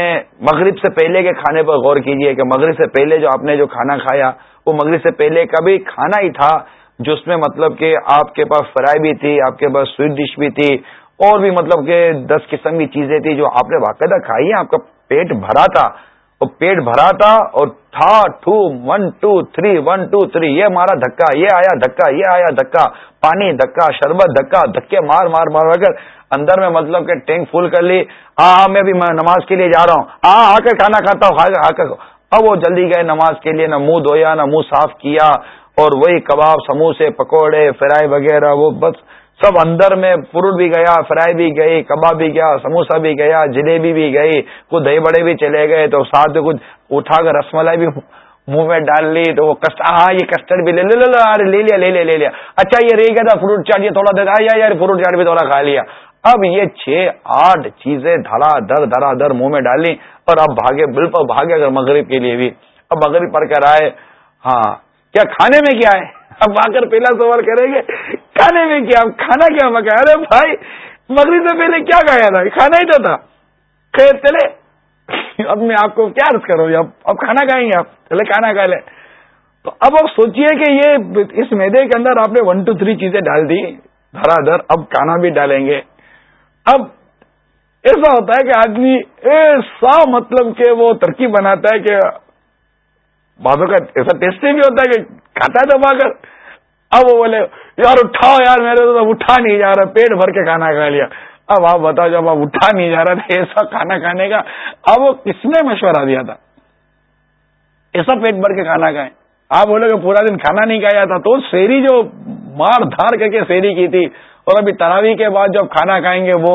مغرب سے پہلے کے کھانے پر غور کیجیے کہ مغرب سے پہلے جو آپ نے جو کھانا کھایا، وہ مغرب سے پہلے کا بھی کھانا ہی تھا جو اس میں مطلب کہ آپ کے پاس فرائی بھی تھی، آپ کے پاس سویٹ ڈش بھی تھی اور بھی مطلب کہ دس قسم کی چیزیں تھی جو آپ نے باقاعدہ کھائی ہیں، آپ کا پیٹ بھرا تھا۔ وہ پیٹ بھرا تھا اور تھا two one, two, three, one, two, three, یہ مارا دھکا، یہ آیا دھکا، یہ آیا دھکا، پانی دھکا، شربت دھکا، دھکے مار مار مار کر اندر میں مطلب کہ ٹینک فل کر لی۔ ہاں میں بھی نماز کے لیے جا رہا ہوں۔ ہاں آ کر کھانا کھاتا ہوں آ کر اب وہ جلدی گئے نماز کے لیے، نہ منہ دھویا، نہ منہ صاف کیا۔ اور وہی کباب، سموسے، پکوڑے، فرائی وغیرہ، وہ بس سب اندر میں فروٹ بھی گیا، فرائی بھی گئی، کباب بھی گیا سموسا بھی گیا، جلیبی بھی گئی، کچھ دہی بڑے بھی چلے گئے، تو ساتھ میں کچھ اٹھا کر رس ملائی بھی منہ میں ڈال لی، تو وہ ہاں یہ کسٹرڈ بھی لے لے لے لیا لے لیا لے لیا۔ اچھا یہ رہ گیا تھا فروٹ چاٹ یہ تھوڑا دے یار فروٹ چاٹ بھی تھوڑا کھا لیا۔ اب یہ چھ، آٹھ چیزیں دھڑا، در دھڑا، در منہ میں ڈالی اور اب بھاگے، بالکل بھاگے اگر مغرب کے لیے بھی۔ اب مغرب پڑھ کر آئے۔ ہاں کیا کھانے میں کیا ہے؟ اب آ کر پہلا سوال کریں گے، کھانے میں کیا، کھانا کیا مکا ارے بھائی، مغرب سے پہلے کیا کھایا تھا؟ کھانا ہی تو تھا۔ خیر، چلے۔ اب میں آپ کو کیا عرض کروں؟ اب اب کھانا کھائیں گے آپ۔ چلے، کھانا کھا لیں۔ تو اب آپ سوچیے کہ یہ اس میدے کے اندر آپ نے ون ٹو تھری چیزیں ڈال دی۔ دھرا دھر اب کھانا بھی ڈالیں گے۔ اب ایسا ہوتا ہے کہ آدمی ایسا مطلب کہ وہ ترکیب بناتا ہے کہ باتوں کا ایسا ٹیسٹی بھی ہوتا ہے کہ کھاتا ہے دبا کر اب وہ بولے، یار اٹھاؤ یار میرے تو اٹھا نہیں جا رہا، پیٹ بھر کے کھانا کھا لیا. اب آپ بتاؤ جب آپ اٹھا نہیں جا رہا تھا ایسا کھانا کھانے کا اب وہ کس نے مشورہ دیا تھا؟ ایسا پیٹ بھر کے کھانا کھائیں۔ آپ بولے کہ پورا دن کھانا نہیں کھایا تھا، تو شیری جو مار دھار کر کے شیری کی تھی، اور ابھی تراوی کے بعد جب کھانا کھائیں گے وہ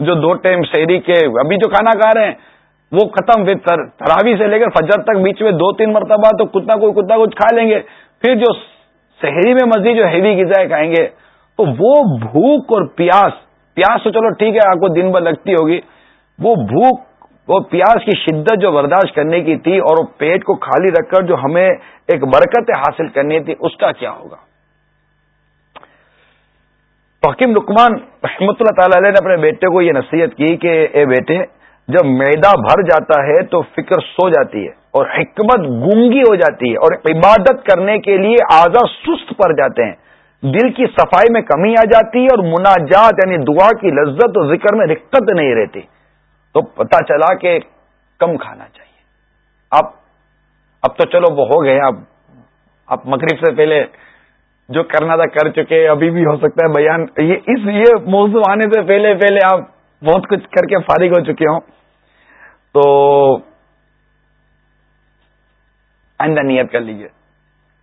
جو دو ٹائم شہری کے ابھی جو کھانا کھا رہے ہیں، وہ ختم پھر تراوی سے لے کر فجر تک بیچ میں دو تین مرتبہ تو کتنا کوئی کتنا کچھ کھا لیں گے۔ پھر جو شہری میں مزید جو ہیوی غذائیں کھائیں گے، تو وہ بھوک اور پیاس پیاس تو چلو ٹھیک ہے، آپ کو دن بھر لگتی ہوگی، وہ بھوک، وہ پیاس کی شدت جو برداشت کرنے کی تھی اور وہ پیٹ کو خالی رکھ کر جو ہمیں ایک برکت حاصل کرنی تھی، اس کا کیا ہوگا؟ تو حکیم لکمان رحمۃ اللہ تعالی علیہ نے اپنے بیٹے کو یہ نصیحت کی کہ، اے بیٹے جب میدا بھر جاتا ہے تو فکر سو جاتی ہے اور حکمت گونگی ہو جاتی ہے اور عبادت کرنے کے لیے آزاد سست پڑ جاتے ہیں۔ دل کی صفائی میں کمی آ جاتی ہے اور مناجات یعنی دعا کی لذت اور ذکر میں رقت نہیں رہتی۔ تو پتہ چلا کہ کم کھانا چاہیے۔ اب اب تو چلو وہ ہو گئے، اب اب مغرب سے پہلے جو کرنا تھا کر چکے، ابھی بھی ہو سکتا ہے بیان۔ یہ اس، یہ موضوع آنے سے پہلے پہلے آپ بہت کچھ کر کے فارغ ہو چکے ہوں۔ تو آئندہ نیت کر لیجیے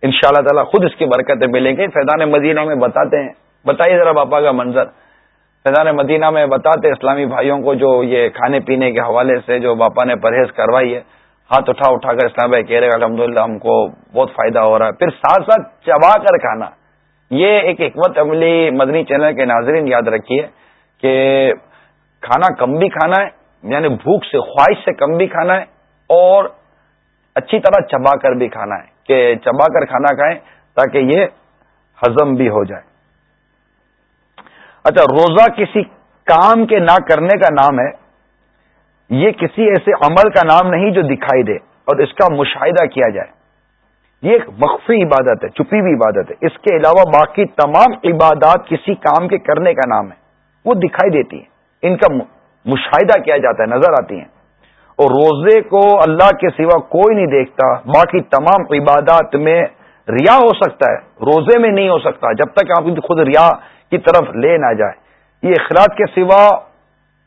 ان شاء اللہ تعالیٰ خود اس کی برکتیں ملیں گے فیضان مدینہ میں بتاتے ہیں۔ بتائیے ذرا باپا کا منظر۔ فیضان مدینہ میں بتاتے اسلامی بھائیوں کو جو یہ کھانے پینے کے حوالے سے جو باپا نے پرہیز کروائی ہے، ہاتھ اٹھا اٹھا کر اسلام بھائی کہہ رہے الحمد للہ ہم کو بہت فائدہ ہو رہا ہے۔ پھر ساتھ ساتھ چبا کر کھانا۔ یہ ایک حکمت عملی مدنی چینل کے ناظرین یاد رکھیے کہ کھانا کم بھی کھانا ہے یعنی بھوک سے خواہش سے کم بھی کھانا ہے اور اچھی طرح چبا کر بھی کھانا ہے کہ چبا کر کھانا کھائیں تاکہ یہ ہزم بھی ہو جائے۔ اچھا روزہ کسی کام کے نہ کرنے کا نام ہے، یہ کسی ایسے عمل کا نام نہیں جو دکھائی دے اور اس کا مشاہدہ کیا جائے۔ یہ ایک مخفی عبادت ہے، چھپی ہوئی عبادت ہے۔ اس کے علاوہ باقی تمام عبادات کسی کام کے کرنے کا نام ہے، وہ دکھائی دیتی ہیں۔ ان کا مشاہدہ کیا جاتا ہے، نظر آتی ہیں۔ اور روزے کو اللہ کے سوا کوئی نہیں دیکھتا، باقی تمام عبادات میں ریا ہو سکتا ہے، روزے میں نہیں ہو سکتا، جب تک آپ خود ریا کی طرف لے نہ جائے یہ اخلاق کے سوا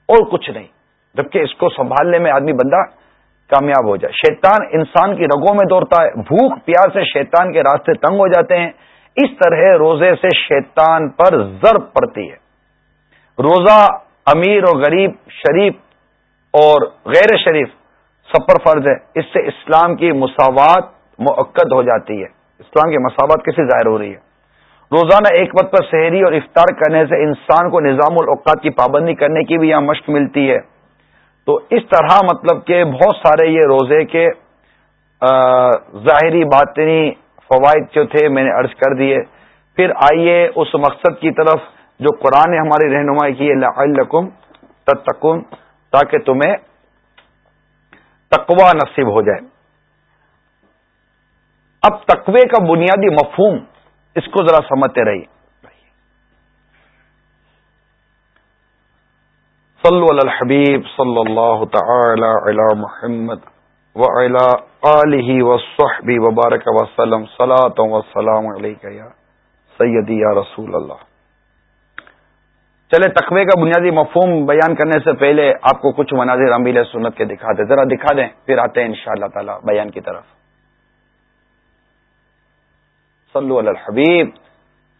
اور کچھ نہیں جبکہ اس کو سنبھالنے میں آدمی بندہ کامیاب ہو جائے۔ شیطان انسان کی رگوں میں دوڑتا ہے، بھوک پیاس سے شیطان کے راستے تنگ ہو جاتے ہیں۔ اس طرح روزے سے شیطان پر ضرب پڑتی ہے۔ روزہ امیر اور غریب، شریف اور غیر شریف سب پر فرض ہے۔ اس سے اسلام کی مساوات موقع ہو جاتی ہے۔ اسلام کی مساوات کیسے ظاہر ہو رہی ہے؟ روزانہ ایک وقت پر شہری اور افطار کرنے سے انسان کو نظام الاوقات کی پابندی کرنے کی بھی یہاں مشق ملتی ہے۔ تو اس طرح مطلب کہ بہت سارے یہ روزے کے ظاہری باطنی فوائد جو تھے میں نے عرض کر دیے۔ پھر آئیے اس مقصد کی طرف۔ جو قرآن نے ہماری رہنمائی کی ہے تتکن تاکہ تمہیں تقوا نصیب ہو جائے۔ اب تقوی کا بنیادی مفہوم اس کو ذرا سمجھتے رہیے۔ صلو علی الحبیب صلی اللہ تعالی علی محمد وعلی آلہ وصحبہ وبارک وسلم، صلاة وسلام علیکہ یا سیدی یا رسول اللہ۔ چلے تقوی کا بنیادی مفہوم بیان کرنے سے پہلے آپ کو کچھ مناظر امیل سنت کے دکھا دیں۔ ذرا دکھا دیں، پھر آتے ہیں انشاءاللہ تعالی بیان کی طرف۔ صلو علی الحبیب،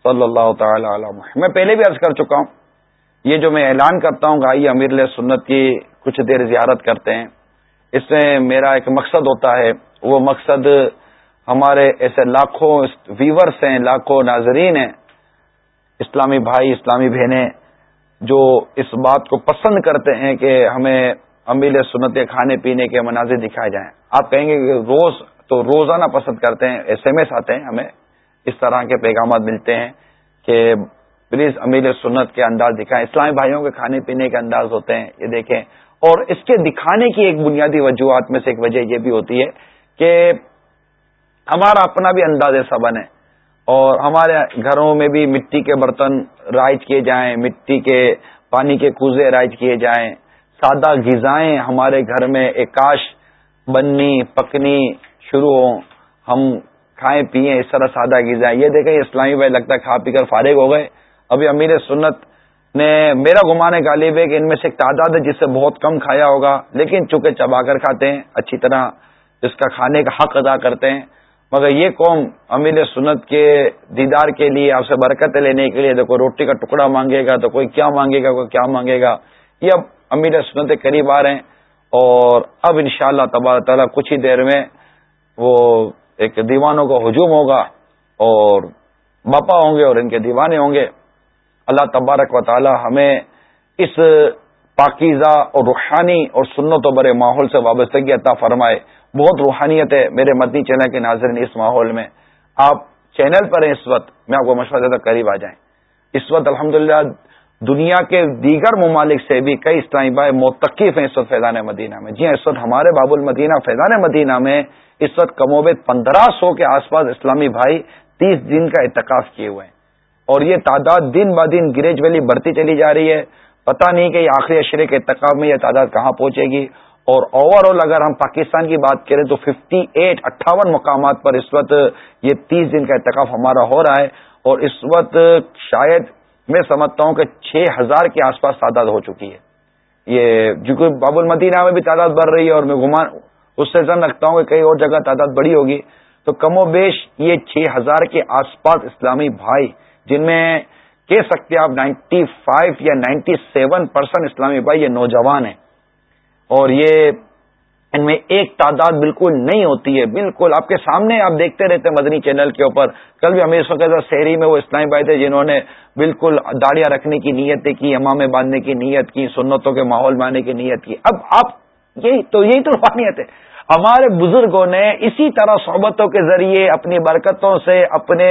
صلی اللہ تعالی علی محمد۔ میں پہلے بھی عرض کر چکا ہوں، یہ جو میں اعلان کرتا ہوں کہ امیر سنت کی کچھ دیر زیارت کرتے ہیں۔ اس میں میرا ایک مقصد ہوتا ہے، وہ مقصد ہمارے ایسے لاکھوں ویورس ہیں، لاکھوں ناظرین ہیں، اسلامی بھائی، اسلامی بہنیں جو اس بات کو پسند کرتے ہیں کہ ہمیں امیل سنت کے کھانے پینے کے مناظر دکھائے جائیں۔ آپ کہیں گے کہ روز تو روزانہ پسند کرتے ہیں، ایس ایم ایس آتے ہیں ہمیں۔ اس طرح کے پیغامات ملتے ہیں کہ پلیز امیر سنت کے انداز دکھائیں۔ اسلامی بھائیوں کے کھانے پینے کے انداز ہوتے ہیں، یہ دیکھیں۔ اور اس کے دکھانے کی ایک بنیادی وجوہات میں سے ایک وجہ یہ بھی ہوتی ہے کہ ہمارا اپنا بھی انداز ایسا بنے۔ اور ہمارے گھروں میں بھی مٹی کے برتن رائج کیے جائیں، مٹی کے پانی کے کوزے رائج کیے جائیں۔ سادہ غذائیں ہمارے گھر میں ایک کاش بننی، پکنی شروع ہوں۔ ہم کھائیں، پیئیں، اس طرح سادہ غذائیں۔ یہ دیکھیں، اسلامی بھائی لگتا ہے کھا پی کر فارغ ہو گئے۔ ابھی امیر سنت نے میرا گمانے غالب ہے کہ ان میں سے ایک تعداد ہے جس سے بہت کم کھایا ہوگا، لیکن چونکہ چبا کر کھاتے ہیں، اچھی طرح اس کا کھانے کا حق ادا کرتے ہیں۔ مگر یہ قوم امیر سنت کے دیدار کے لیے آپ سے برکت لینے کے لیے تو کوئی روٹی کا ٹکڑا مانگے گا تو کوئی کیا مانگے گا، کوئی کیا مانگے گا۔ یہ اب امیر سنت قریب آ رہے ہیں اور اب انشاءاللہ شاء اللہ تعالیٰ کچھ ہی دیر میں وہ ایک دیوانوں کا ہجوم ہوگا اور باپا ہوں گے اور ان کے دیوانے ہوں گے۔ اللہ تبارک و تعالی ہمیں اس پاکیزہ اور روحانی اور سنت و برے ماحول سے وابستگی عطا فرمائے۔ بہت روحانیت ہے میرے مدنی چینل کے ناظرین اس ماحول میں۔ آپ چینل پر ہیں اس وقت، میں آپ کو مشورہ دیتا قریب آ جائیں۔ اس وقت الحمد دنیا کے دیگر ممالک سے بھی کئی اسلامی بھائی متقف ہیں اس وقت فیضان مدینہ میں۔ جی ہاں اس وقت ہمارے باب المدینہ، فیضان مدینہ میں اس وقت کموبید پندرہ سو کے آس پاس اسلامی بھائی تیس دن کا اعتکاف کیے ہوئے ہیں۔ اور یہ تعداد دن ب دن گریجولی بڑھتی چلی جا رہی ہے۔ پتہ نہیں کہ یہ آخری اشرے کے اتقاب میں یہ تعداد کہاں پہنچے گی۔ اور اوور آل اگر ہم پاکستان کی بات کریں تو ففٹی ایٹ اٹھاون مقامات پر اس وقت یہ تیس دن کا اتقاف ہمارا ہو رہا ہے اور اس وقت شاید میں سمجھتا ہوں کہ چھ ہزار کے آس پاس تعداد ہو چکی ہے۔ یہ جو باب المدینہ میں بھی تعداد بڑھ رہی ہے اور میں گمان اس سے زن رکھتا ہوں کہ کئی اور جگہ تعداد بڑی ہوگی۔ تو کم و بیش یہ چھ ہزار کے آس پاس اسلامی بھائی، جن میں کہہ سکتے آپ نائنٹی فائیو یا نائنٹی سیون پرسینٹ اسلامی بھائی یہ نوجوان ہیں۔ اور یہ ان میں ایک تعداد بالکل نہیں ہوتی ہے۔ بالکل، آپ کے سامنے آپ دیکھتے رہتے ہیں مدنی چینل کے اوپر۔ کل بھی ہمیں اس وقت شہری میں وہ اسلام بھائی تھے جنہوں نے بالکل داڑیاں رکھنے کی نیتیں کی امامے باندھنے کی نیت کی، سنتوں کے ماحول میں آنے کی نیت کی۔ اب آپ، یہی تو یہی تو روحانیت ہے۔ ہمارے بزرگوں نے اسی طرح صحبتوں کے ذریعے اپنی برکتوں سے، اپنے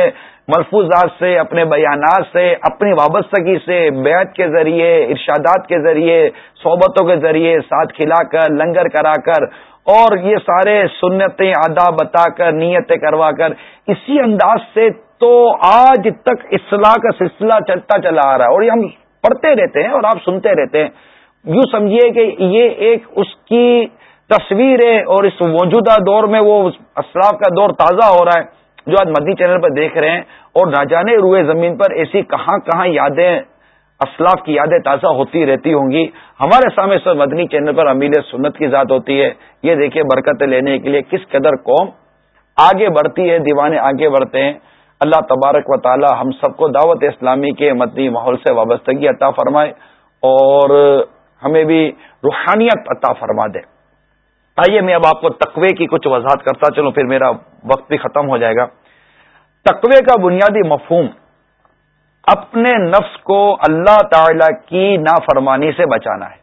ملفوظات سے، اپنے بیانات سے، اپنی وابستگی سے، بیعت کے ذریعے، ارشادات کے ذریعے، صحبتوں کے ذریعے ساتھ کھلا کر لنگر کرا کر اور یہ سارے سنتیں ادا بتا کر نیتیں کروا کر اسی انداز سے تو آج تک اصلاح کا سلسلہ چلتا چلا آ رہا ہے اور یہ ہم پڑھتے رہتے ہیں اور آپ سنتے رہتے ہیں۔ یوں سمجھیے کہ یہ ایک اس کی تصویر ہے اور اس موجودہ دور میں وہ اسلاف کا دور تازہ ہو رہا ہے جو آج مدنی چینل پر دیکھ رہے ہیں اور نہ جانے روئے زمین پر ایسی کہاں کہاں یادیں اسلاف کی یادیں تازہ ہوتی رہتی ہوں گی۔ ہمارے سامنے اس مدنی چینل پر امیل سنت کی ذات ہوتی ہے۔ یہ دیکھیے برکتیں لینے کے لیے کس قدر قوم آگے بڑھتی ہے، دیوانے آگے بڑھتے ہیں۔ اللہ تبارک و تعالی ہم سب کو دعوت اسلامی کے مدنی ماحول سے وابستگی عطا فرمائے اور ہمیں بھی روحانیت عطا فرما دے۔ آئیے، میں اب آپ کو تقوی کی کچھ وضاحت کرتا چلوں، پھر میرا وقت بھی ختم ہو جائے گا۔ تقوی کا بنیادی مفہوم اپنے نفس کو اللہ تعالی کی نافرمانی سے بچانا ہے۔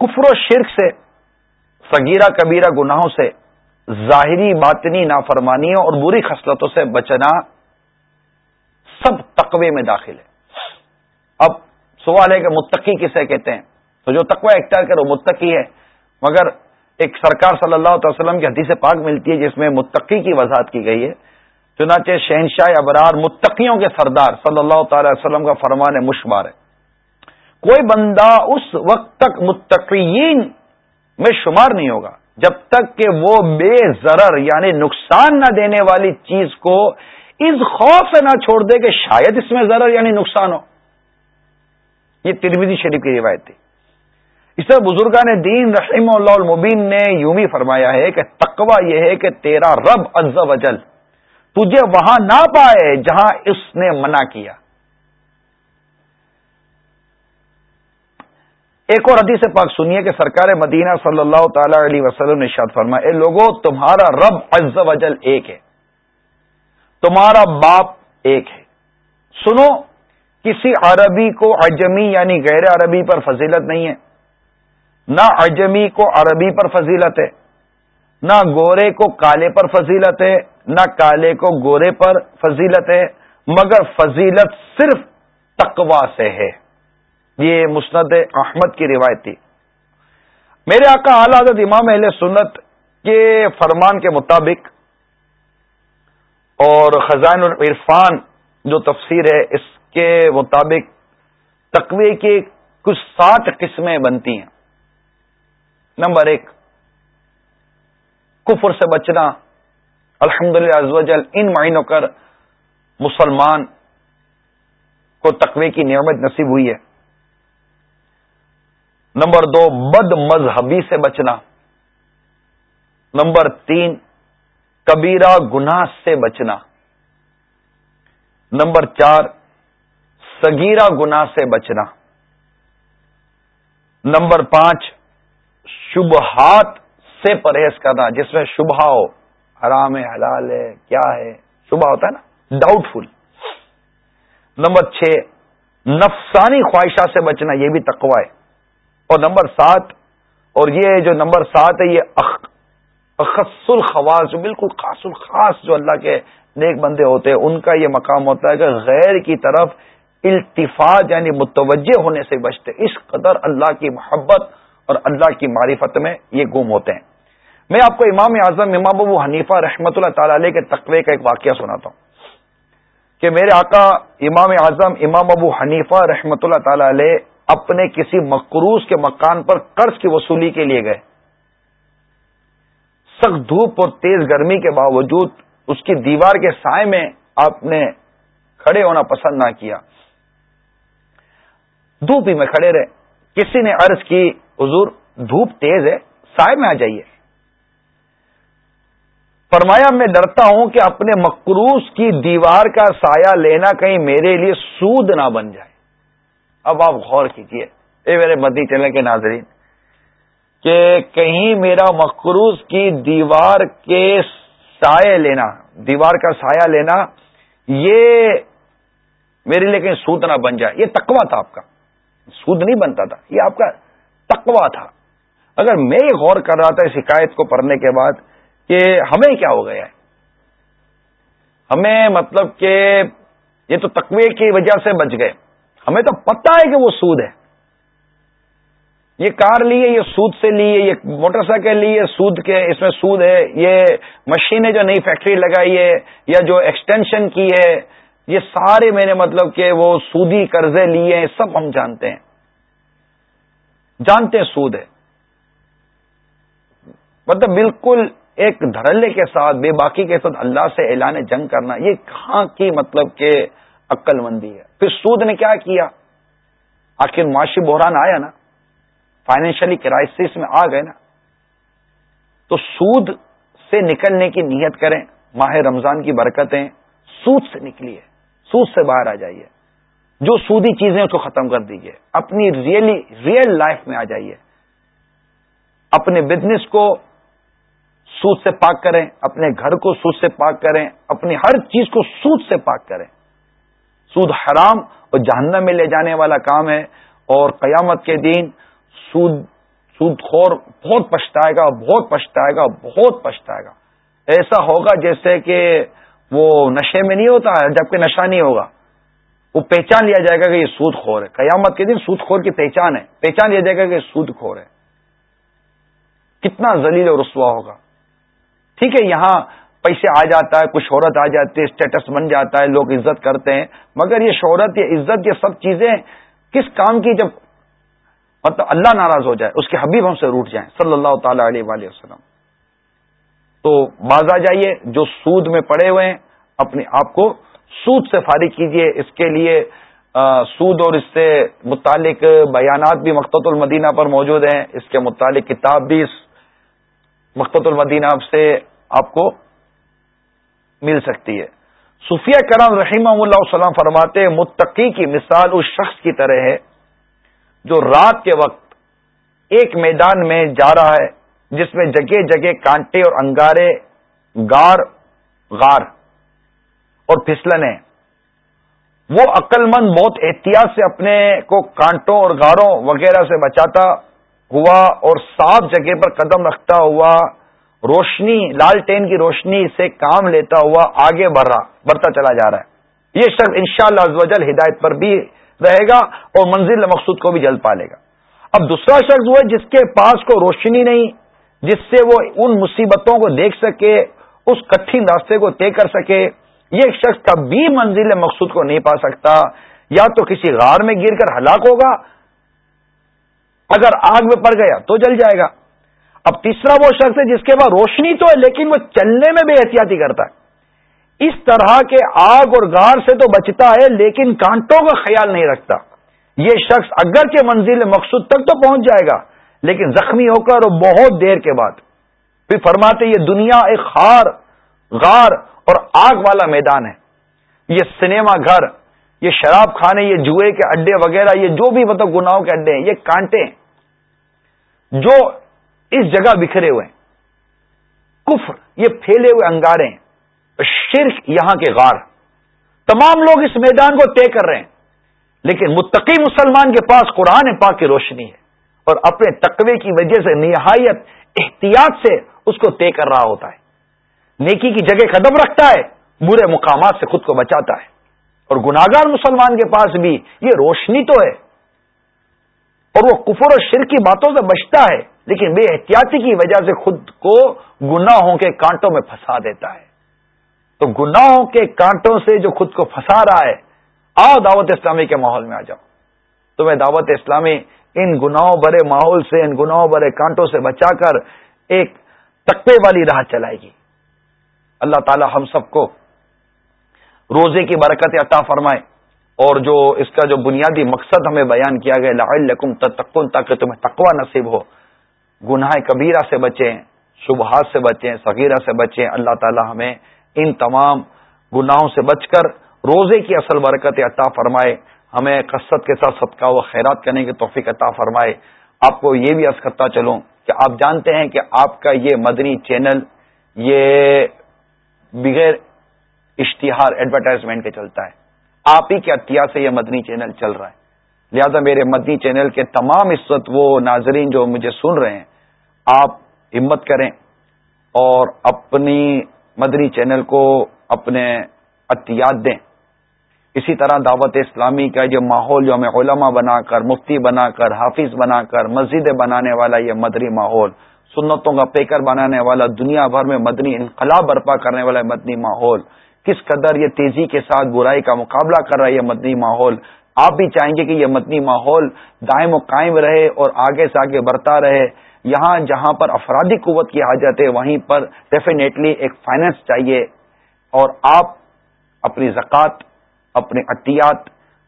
کفر و شرک سے سگیرہ کبیرہ گناہوں سے، ظاہری باطنی نافرمانیوں اور بری خصلتوں سے بچنا سب تقوی میں داخل ہے۔ اب سوال ہے کہ متقی کسے کہتے ہیں؟ تو جو تقوی اختیار کرے وہ متقی ہے مگر ایک سرکار صلی اللہ علیہ وسلم کی حدیث پاک ملتی ہے جس میں متقی کی وضاحت کی گئی ہے۔ چنانچہ شہنشاہ ابرار متقیوں کے سردار صلی اللہ تعالی وسلم کا فرمان مشمار ہے۔ کوئی بندہ اس وقت تک متقین میں شمار نہیں ہوگا جب تک کہ وہ بے ضرر یعنی نقصان نہ دینے والی چیز کو اس خوف سے نہ چھوڑ دے کہ شاید اس میں ضرر یعنی نقصان ہو۔ یہ ترمیدی شریف کی روایت تھی اس طرح بزرگان دین رحم اللہ المبین نے یومی فرمایا ہے کہ تقوی یہ ہے کہ تیرا رب عز و جل تجھے وہاں نہ پائے جہاں اس نے منع کیا۔ ایک اور حدیث پاک سنیے کہ سرکار مدینہ صلی اللہ تعالی علیہ وسلم نے شاد فرما اے لوگوں تمہارا رب عز و جل ایک ہے۔ تمہارا باپ ایک ہے۔ سنو، کسی عربی کو عجمی یعنی غیر عربی پر فضیلت نہیں ہے۔ نہ عجمی کو عربی پر فضیلت ہے نہ گورے کو کالے پر فضیلت ہے نہ کالے کو گورے پر فضیلت ہے مگر فضیلت صرف تقوا سے ہے۔ یہ مسند احمد کی روایت تھی۔ میرے آقا اعلی حضرت امام اہل سنت کے فرمان کے مطابق اور خزان العرفان جو تفسیر ہے، اس کے مطابق تقوی کی کچھ ساٹھ قسمیں بنتی ہیں۔ نمبر ایک، کفر سے بچنا۔ الحمد للہ ان معنوں کر مسلمان کو تقوی کی نعمت نصیب ہوئی ہے۔ نمبر دو، بد مذہبی سے بچنا۔ نمبر تین، کبیرہ گناہ سے بچنا۔ نمبر چار سگیرہ گناہ سے بچنا۔ نمبر پانچ شبہات سے پرہیز کرنا، جس میں شبہ ہو، حرام ہے، حلال ہے، کیا ہے؟ شبہ ہوتا ہے نا ڈاؤٹ فل نمبر چھ، نفسانی خواہشات سے بچنا، یہ بھی تقوا ہے. اور نمبر سات، اور یہ جو نمبر سات ہے، یہ اخص الخواص جو بالکل خاص الخاص جو اللہ کے نیک بندے ہوتے ہیں، ان کا یہ مقام ہوتا ہے کہ غیر کی طرف التفاظ یعنی متوجہ ہونے سے بچتے، اس قدر اللہ کی محبت اور اللہ کی معرفت میں یہ گم ہوتے ہیں۔ میں آپ کو امام اعظم امام ابو حنیفہ رحمۃ اللہ تعالی علیہ کے تقوی کا ایک واقعہ سناتا ہوں۔ کہ میرے آقا امام اعظم امام ابو حنیفہ رحمۃ اللہ تعالی علیہ اپنے کسی مقروض کے مکان پر قرض کی وصولی کے لیے گئے۔ سخت دھوپ اور تیز گرمی کے باوجود اس کی دیوار کے سائے میں آپ نے کھڑے ہونا پسند نہ کیا۔ دھوپ ہی میں کھڑے رہے۔ کسی نے عرض کی حضور دھوپ تیز ہے، سائے میں آ جائیے۔ فرمایا، میں ڈرتا ہوں کہ اپنے مقروض کی دیوار کا سایہ لینا کہیں میرے لیے سود نہ بن جائے۔ اب آپ غور کیجیے اے میرے مدی چلنے کے ناظرین، کہ کہیں میرا مقروض کی دیوار کے سائے لینا، دیوار کا سایہ لینا، یہ میرے لیے کہیں سود نہ بن جائے۔ یہ تکوا تھا آپ کا۔ سود نہیں بنتا تھا۔ یہ آپ کا تقوا تھا۔ اگر میں یہ غور کر رہا تھا اس شکایت کو پڑھنے کے بعد کہ ہمیں کیا ہو گیا ہے؟ ہمیں مطلب کہ یہ تو تقوی کی وجہ سے بچ گئے۔ ہمیں تو پتہ ہے کہ وہ سود ہے۔ یہ کار لی ہے یہ سود سے لی ہے یہ موٹر سائیکل لی ہے سود کے اس میں سود ہے۔ یہ مشینیں جو نئی فیکٹری لگائی ہے یا جو ایکسٹینشن کی ہے، یہ سارے میں نے مطلب کہ وہ سودی قرضے لیے ہیں، سب ہم جانتے ہیں۔ جانتے سود ہے۔ مطلب بالکل ایک دھرلے کے ساتھ، بے باقی کے ساتھ اللہ سے اعلان جنگ کرنا، یہ کہاں کی مطلب کہ عقل مندی ہے؟ پھر سود نے کیا کیا؟ آخر معاشی بحران آیا نا فائنینشلی کرائسس میں آ گئے نا۔ تو سود سے نکلنے کی نیت کریں، ماہ رمضان کی برکتیں سود سے نکلی ہے، سود سے باہر آ جائیے۔ جو سودی چیزیں اس کو ختم کر دیجیے اپنی ریئلی ریئل لائف میں آ جائیے۔ اپنے بزنس کو سود سے پاک کریں، اپنے گھر کو سود سے پاک کریں، اپنی ہر چیز کو سود سے پاک کریں۔ سود حرام اور جہنم میں لے جانے والا کام ہے۔ اور قیامت کے دن سود سود خور بہت پچھتائے گا، بہت پچھتائے گا، بہت پچھتائے گا۔ ایسا ہوگا جیسے کہ وہ نشے میں نہیں ہوتا ہے جبکہ نشہ نہیں ہوگا۔ وہ پہچان لیا جائے گا کہ یہ سود خور ہے۔ قیامت کے دن سود خور کی پہچان ہے۔ پہچان لیا جائے گا کہ یہ سود خور ہے۔ کتنا ذلیل اور رسوا ہوگا۔ ٹھیک ہے، یہاں پیسے آ جاتا ہے، کچھ شہرت آ جاتی ہے اسٹیٹس بن جاتا ہے، لوگ عزت کرتے ہیں۔ مگر یہ شہرت یہ عزت، یہ سب چیزیں کس کام کی جب مطلب اللہ ناراض ہو جائے، اس کے حبیب ہم سے روٹ جائیں۔ صلی اللہ تعالی علیہ وآلہ وسلم۔ تو باز آ جائیے، جو سود میں پڑے ہوئے ہیں، اپنے آپ کو سود سے فارغ کیجیے اس کے لیے سود اور اس سے متعلق بیانات بھی مقت المدینہ پر موجود ہیں۔ اس کے متعلق کتاب بھی اس مقت المدینہ سے آپ کو مل سکتی ہے۔ صوفیہ کرام رحیم اللہ وسلم فرماتے متقی کی مثال اس شخص کی طرح ہے جو رات کے وقت ایک میدان میں جا رہا ہے، جس میں جگہ جگہ کانٹے اور انگارے، گار، غار۔ اور پھسلن ہے وہ عقل مند بہت احتیاط سے اپنے کو کانٹوں اور گاروں وغیرہ سے بچاتا ہوا اور صاف جگہ پر قدم رکھتا ہوا، روشنی، لال ٹین کی روشنی سے کام لیتا ہوا آگے بڑھ رہا، بڑھتا چلا جا رہا ہے۔ یہ شخص ان شاء اللہ ہدایت پر بھی رہے گا اور منزل مقصود کو بھی جلد پالے گا۔ اب دوسرا شخص وہ ہے جس کے پاس کو روشنی نہیں، جس سے وہ ان مصیبتوں کو دیکھ سکے، اس کٹھن راستے کو طے کر سکے۔ یہ شخص کبھی منزل مقصود کو نہیں پا سکتا، یا تو کسی غار میں گر کر ہلاک ہوگا۔ اگر آگ میں پڑ گیا تو جل جائے گا۔ اب تیسرا وہ شخص ہے جس کے پاس روشنی تو ہے، لیکن وہ چلنے میں بے احتیاطی کرتا ہے۔ اس طرح کے آگ اور غار سے تو بچتا ہے، لیکن کانٹوں کا خیال نہیں رکھتا۔ یہ شخص اگر کے منزل مقصود تک تو پہنچ جائے گا، لیکن زخمی ہو کر اور بہت دیر کے بعد۔ پھر فرماتے یہ دنیا ایک ہار غار اور آگ والا میدان ہے۔ یہ سنیما گھر، یہ شراب کھانے یہ جوئے کے اڈے وغیرہ، یہ جو بھی مطلب گناہوں کے اڈے ہیں، یہ کانٹے ہیں۔ جو اس جگہ بکھرے ہوئے ہیں۔ کفر، یہ پھیلے ہوئے انگارے ہیں۔ شرک یہاں کے غار۔ تمام لوگ اس میدان کو طے کر رہے ہیں۔ لیکن متقی مسلمان کے پاس قرآن پاک کی روشنی ہے اور اپنے تقوی کی وجہ سے نہایت احتیاط سے اس کو طے کر رہا ہوتا ہے۔ نیکی کی جگہ قدم رکھتا ہے، برے مقامات سے خود کو بچاتا ہے۔ اور گناگار مسلمان کے پاس بھی یہ روشنی تو ہے۔ اور وہ کفر و شر کی باتوں سے بچتا ہے، لیکن بے احتیاطی کی وجہ سے خود کو گناہوں کے کانٹوں میں پھنسا دیتا ہے۔ تو گناہوں کے کانٹوں سے جو خود کو پھنسا رہا ہے، آؤ دعوت اسلامی کے ماحول میں آ جاؤ۔ تو میں دعوت اسلامی ان گناہوں برے ماحول سے، ان گناہوں برے کانٹوں سے بچا کر ایک تقوی والی راہ چلائے گی۔ اللہ تعالی ہم سب کو روزے کی برکت عطا فرمائے اور جو اس کا جو بنیادی مقصد ہمیں بیان کیا گیا لعلکم تتقون، تاکہ تمہیں تقوی نصیب ہو۔ گناہ کبیرہ سے بچیں، شبہات سے بچیں، صغیرہ سے بچیں۔ اللہ تعالی ہمیں ان تمام گناہوں سے بچ کر روزے کی اصل برکت عطا فرمائے۔ ہمیں کثرت کے ساتھ صدقہ و خیرات کرنے کی توفیق عطا فرمائے۔ آپ کو یہ بھی عرض کرتا چلوں کہ آپ جانتے ہیں کہ آپ کا یہ مدنی چینل، یہ بغیر اشتہار ایڈورٹائزمنٹ کے چلتا ہے۔ آپ ہی کے اختیار سے یہ مدنی چینل چل رہا ہے؟ لہذا میرے مدنی چینل کے تمام اس وقت وہ ناظرین جو مجھے سن رہے ہیں، آپ ہمت کریں اور اپنی مدنی چینل کو اپنے احتیاط دیں۔ اسی طرح دعوت اسلامی کا جو ماحول جو ہمیں علماء بنا کر، مفتی بنا کر، حافظ بنا کر، مسجدیں بنانے والا یہ مدری ماحول۔ سنتوں کا پیکر بنانے والا، دنیا بھر میں مدنی انقلاب برپا کرنے والا مدنی ماحول۔ کس قدر یہ تیزی کے ساتھ برائی کا مقابلہ کر رہا ہے یہ مدنی ماحول؟ آپ بھی چاہیں گے کہ یہ مدنی ماحول دائم و قائم رہے اور آگے سے آگے بڑھتا رہے۔ یہاں جہاں پر افرادی قوت کی حاجت ہے وہیں پر ڈیفینیٹلی ایک فائننس چاہیے۔ اور آپ اپنی زکوٰۃ، اپنے عطیات،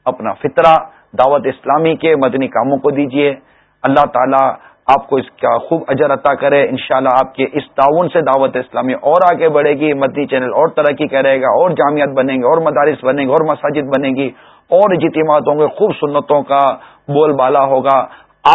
اپنا فطرہ دعوت اسلامی کے مدنی کاموں کو دیجیے اللہ تعالی آپ کو اس کا خوب اجر عطا کرے۔ انشاءاللہ شاء آپ کے اس تعاون سے دعوت اسلامی اور آگے بڑھے گی، مدنی چینل اور ترقی کرے گا، اور جامعات بنے گی اور مدارس بنے گی اور مساجد بنے گی، اور اجتماعات ہوں گے، خوب سنتوں کا بول بالا ہوگا،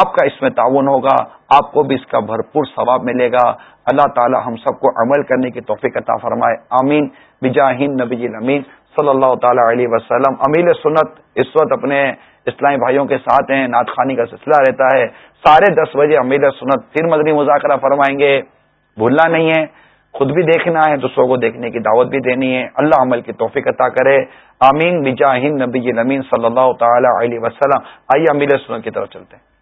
آپ کا اس میں تعاون ہوگا، آپ کو بھی اس کا بھرپور ثواب ملے گا۔ اللہ تعالی ہم سب کو عمل کرنے کی توفیق عطا فرمائے۔ آمین۔ بجاہین نبی جی امین صلی اللہ تعالی علیہ وسلم۔ امیل سنت اس وقت اپنے اسلامی بھائیوں کے ساتھ ہیں، نعت خانی کا سلسلہ رہتا ہے۔ ساڑھے دس بجے امیر سنت پھر مدنی مذاکرہ فرمائیں گے، بھولنا نہیں ہے، خود بھی دیکھنا ہے، دوسروں کو دیکھنے کی دعوت بھی دینی ہے۔ اللہ عمل کی توفیق عطا کرے۔ آمین۔ بجاہین نبی نمین صلی اللہ تعالی علیہ وسلم۔ آئیے امیر سنت کی طرف چلتے ہیں۔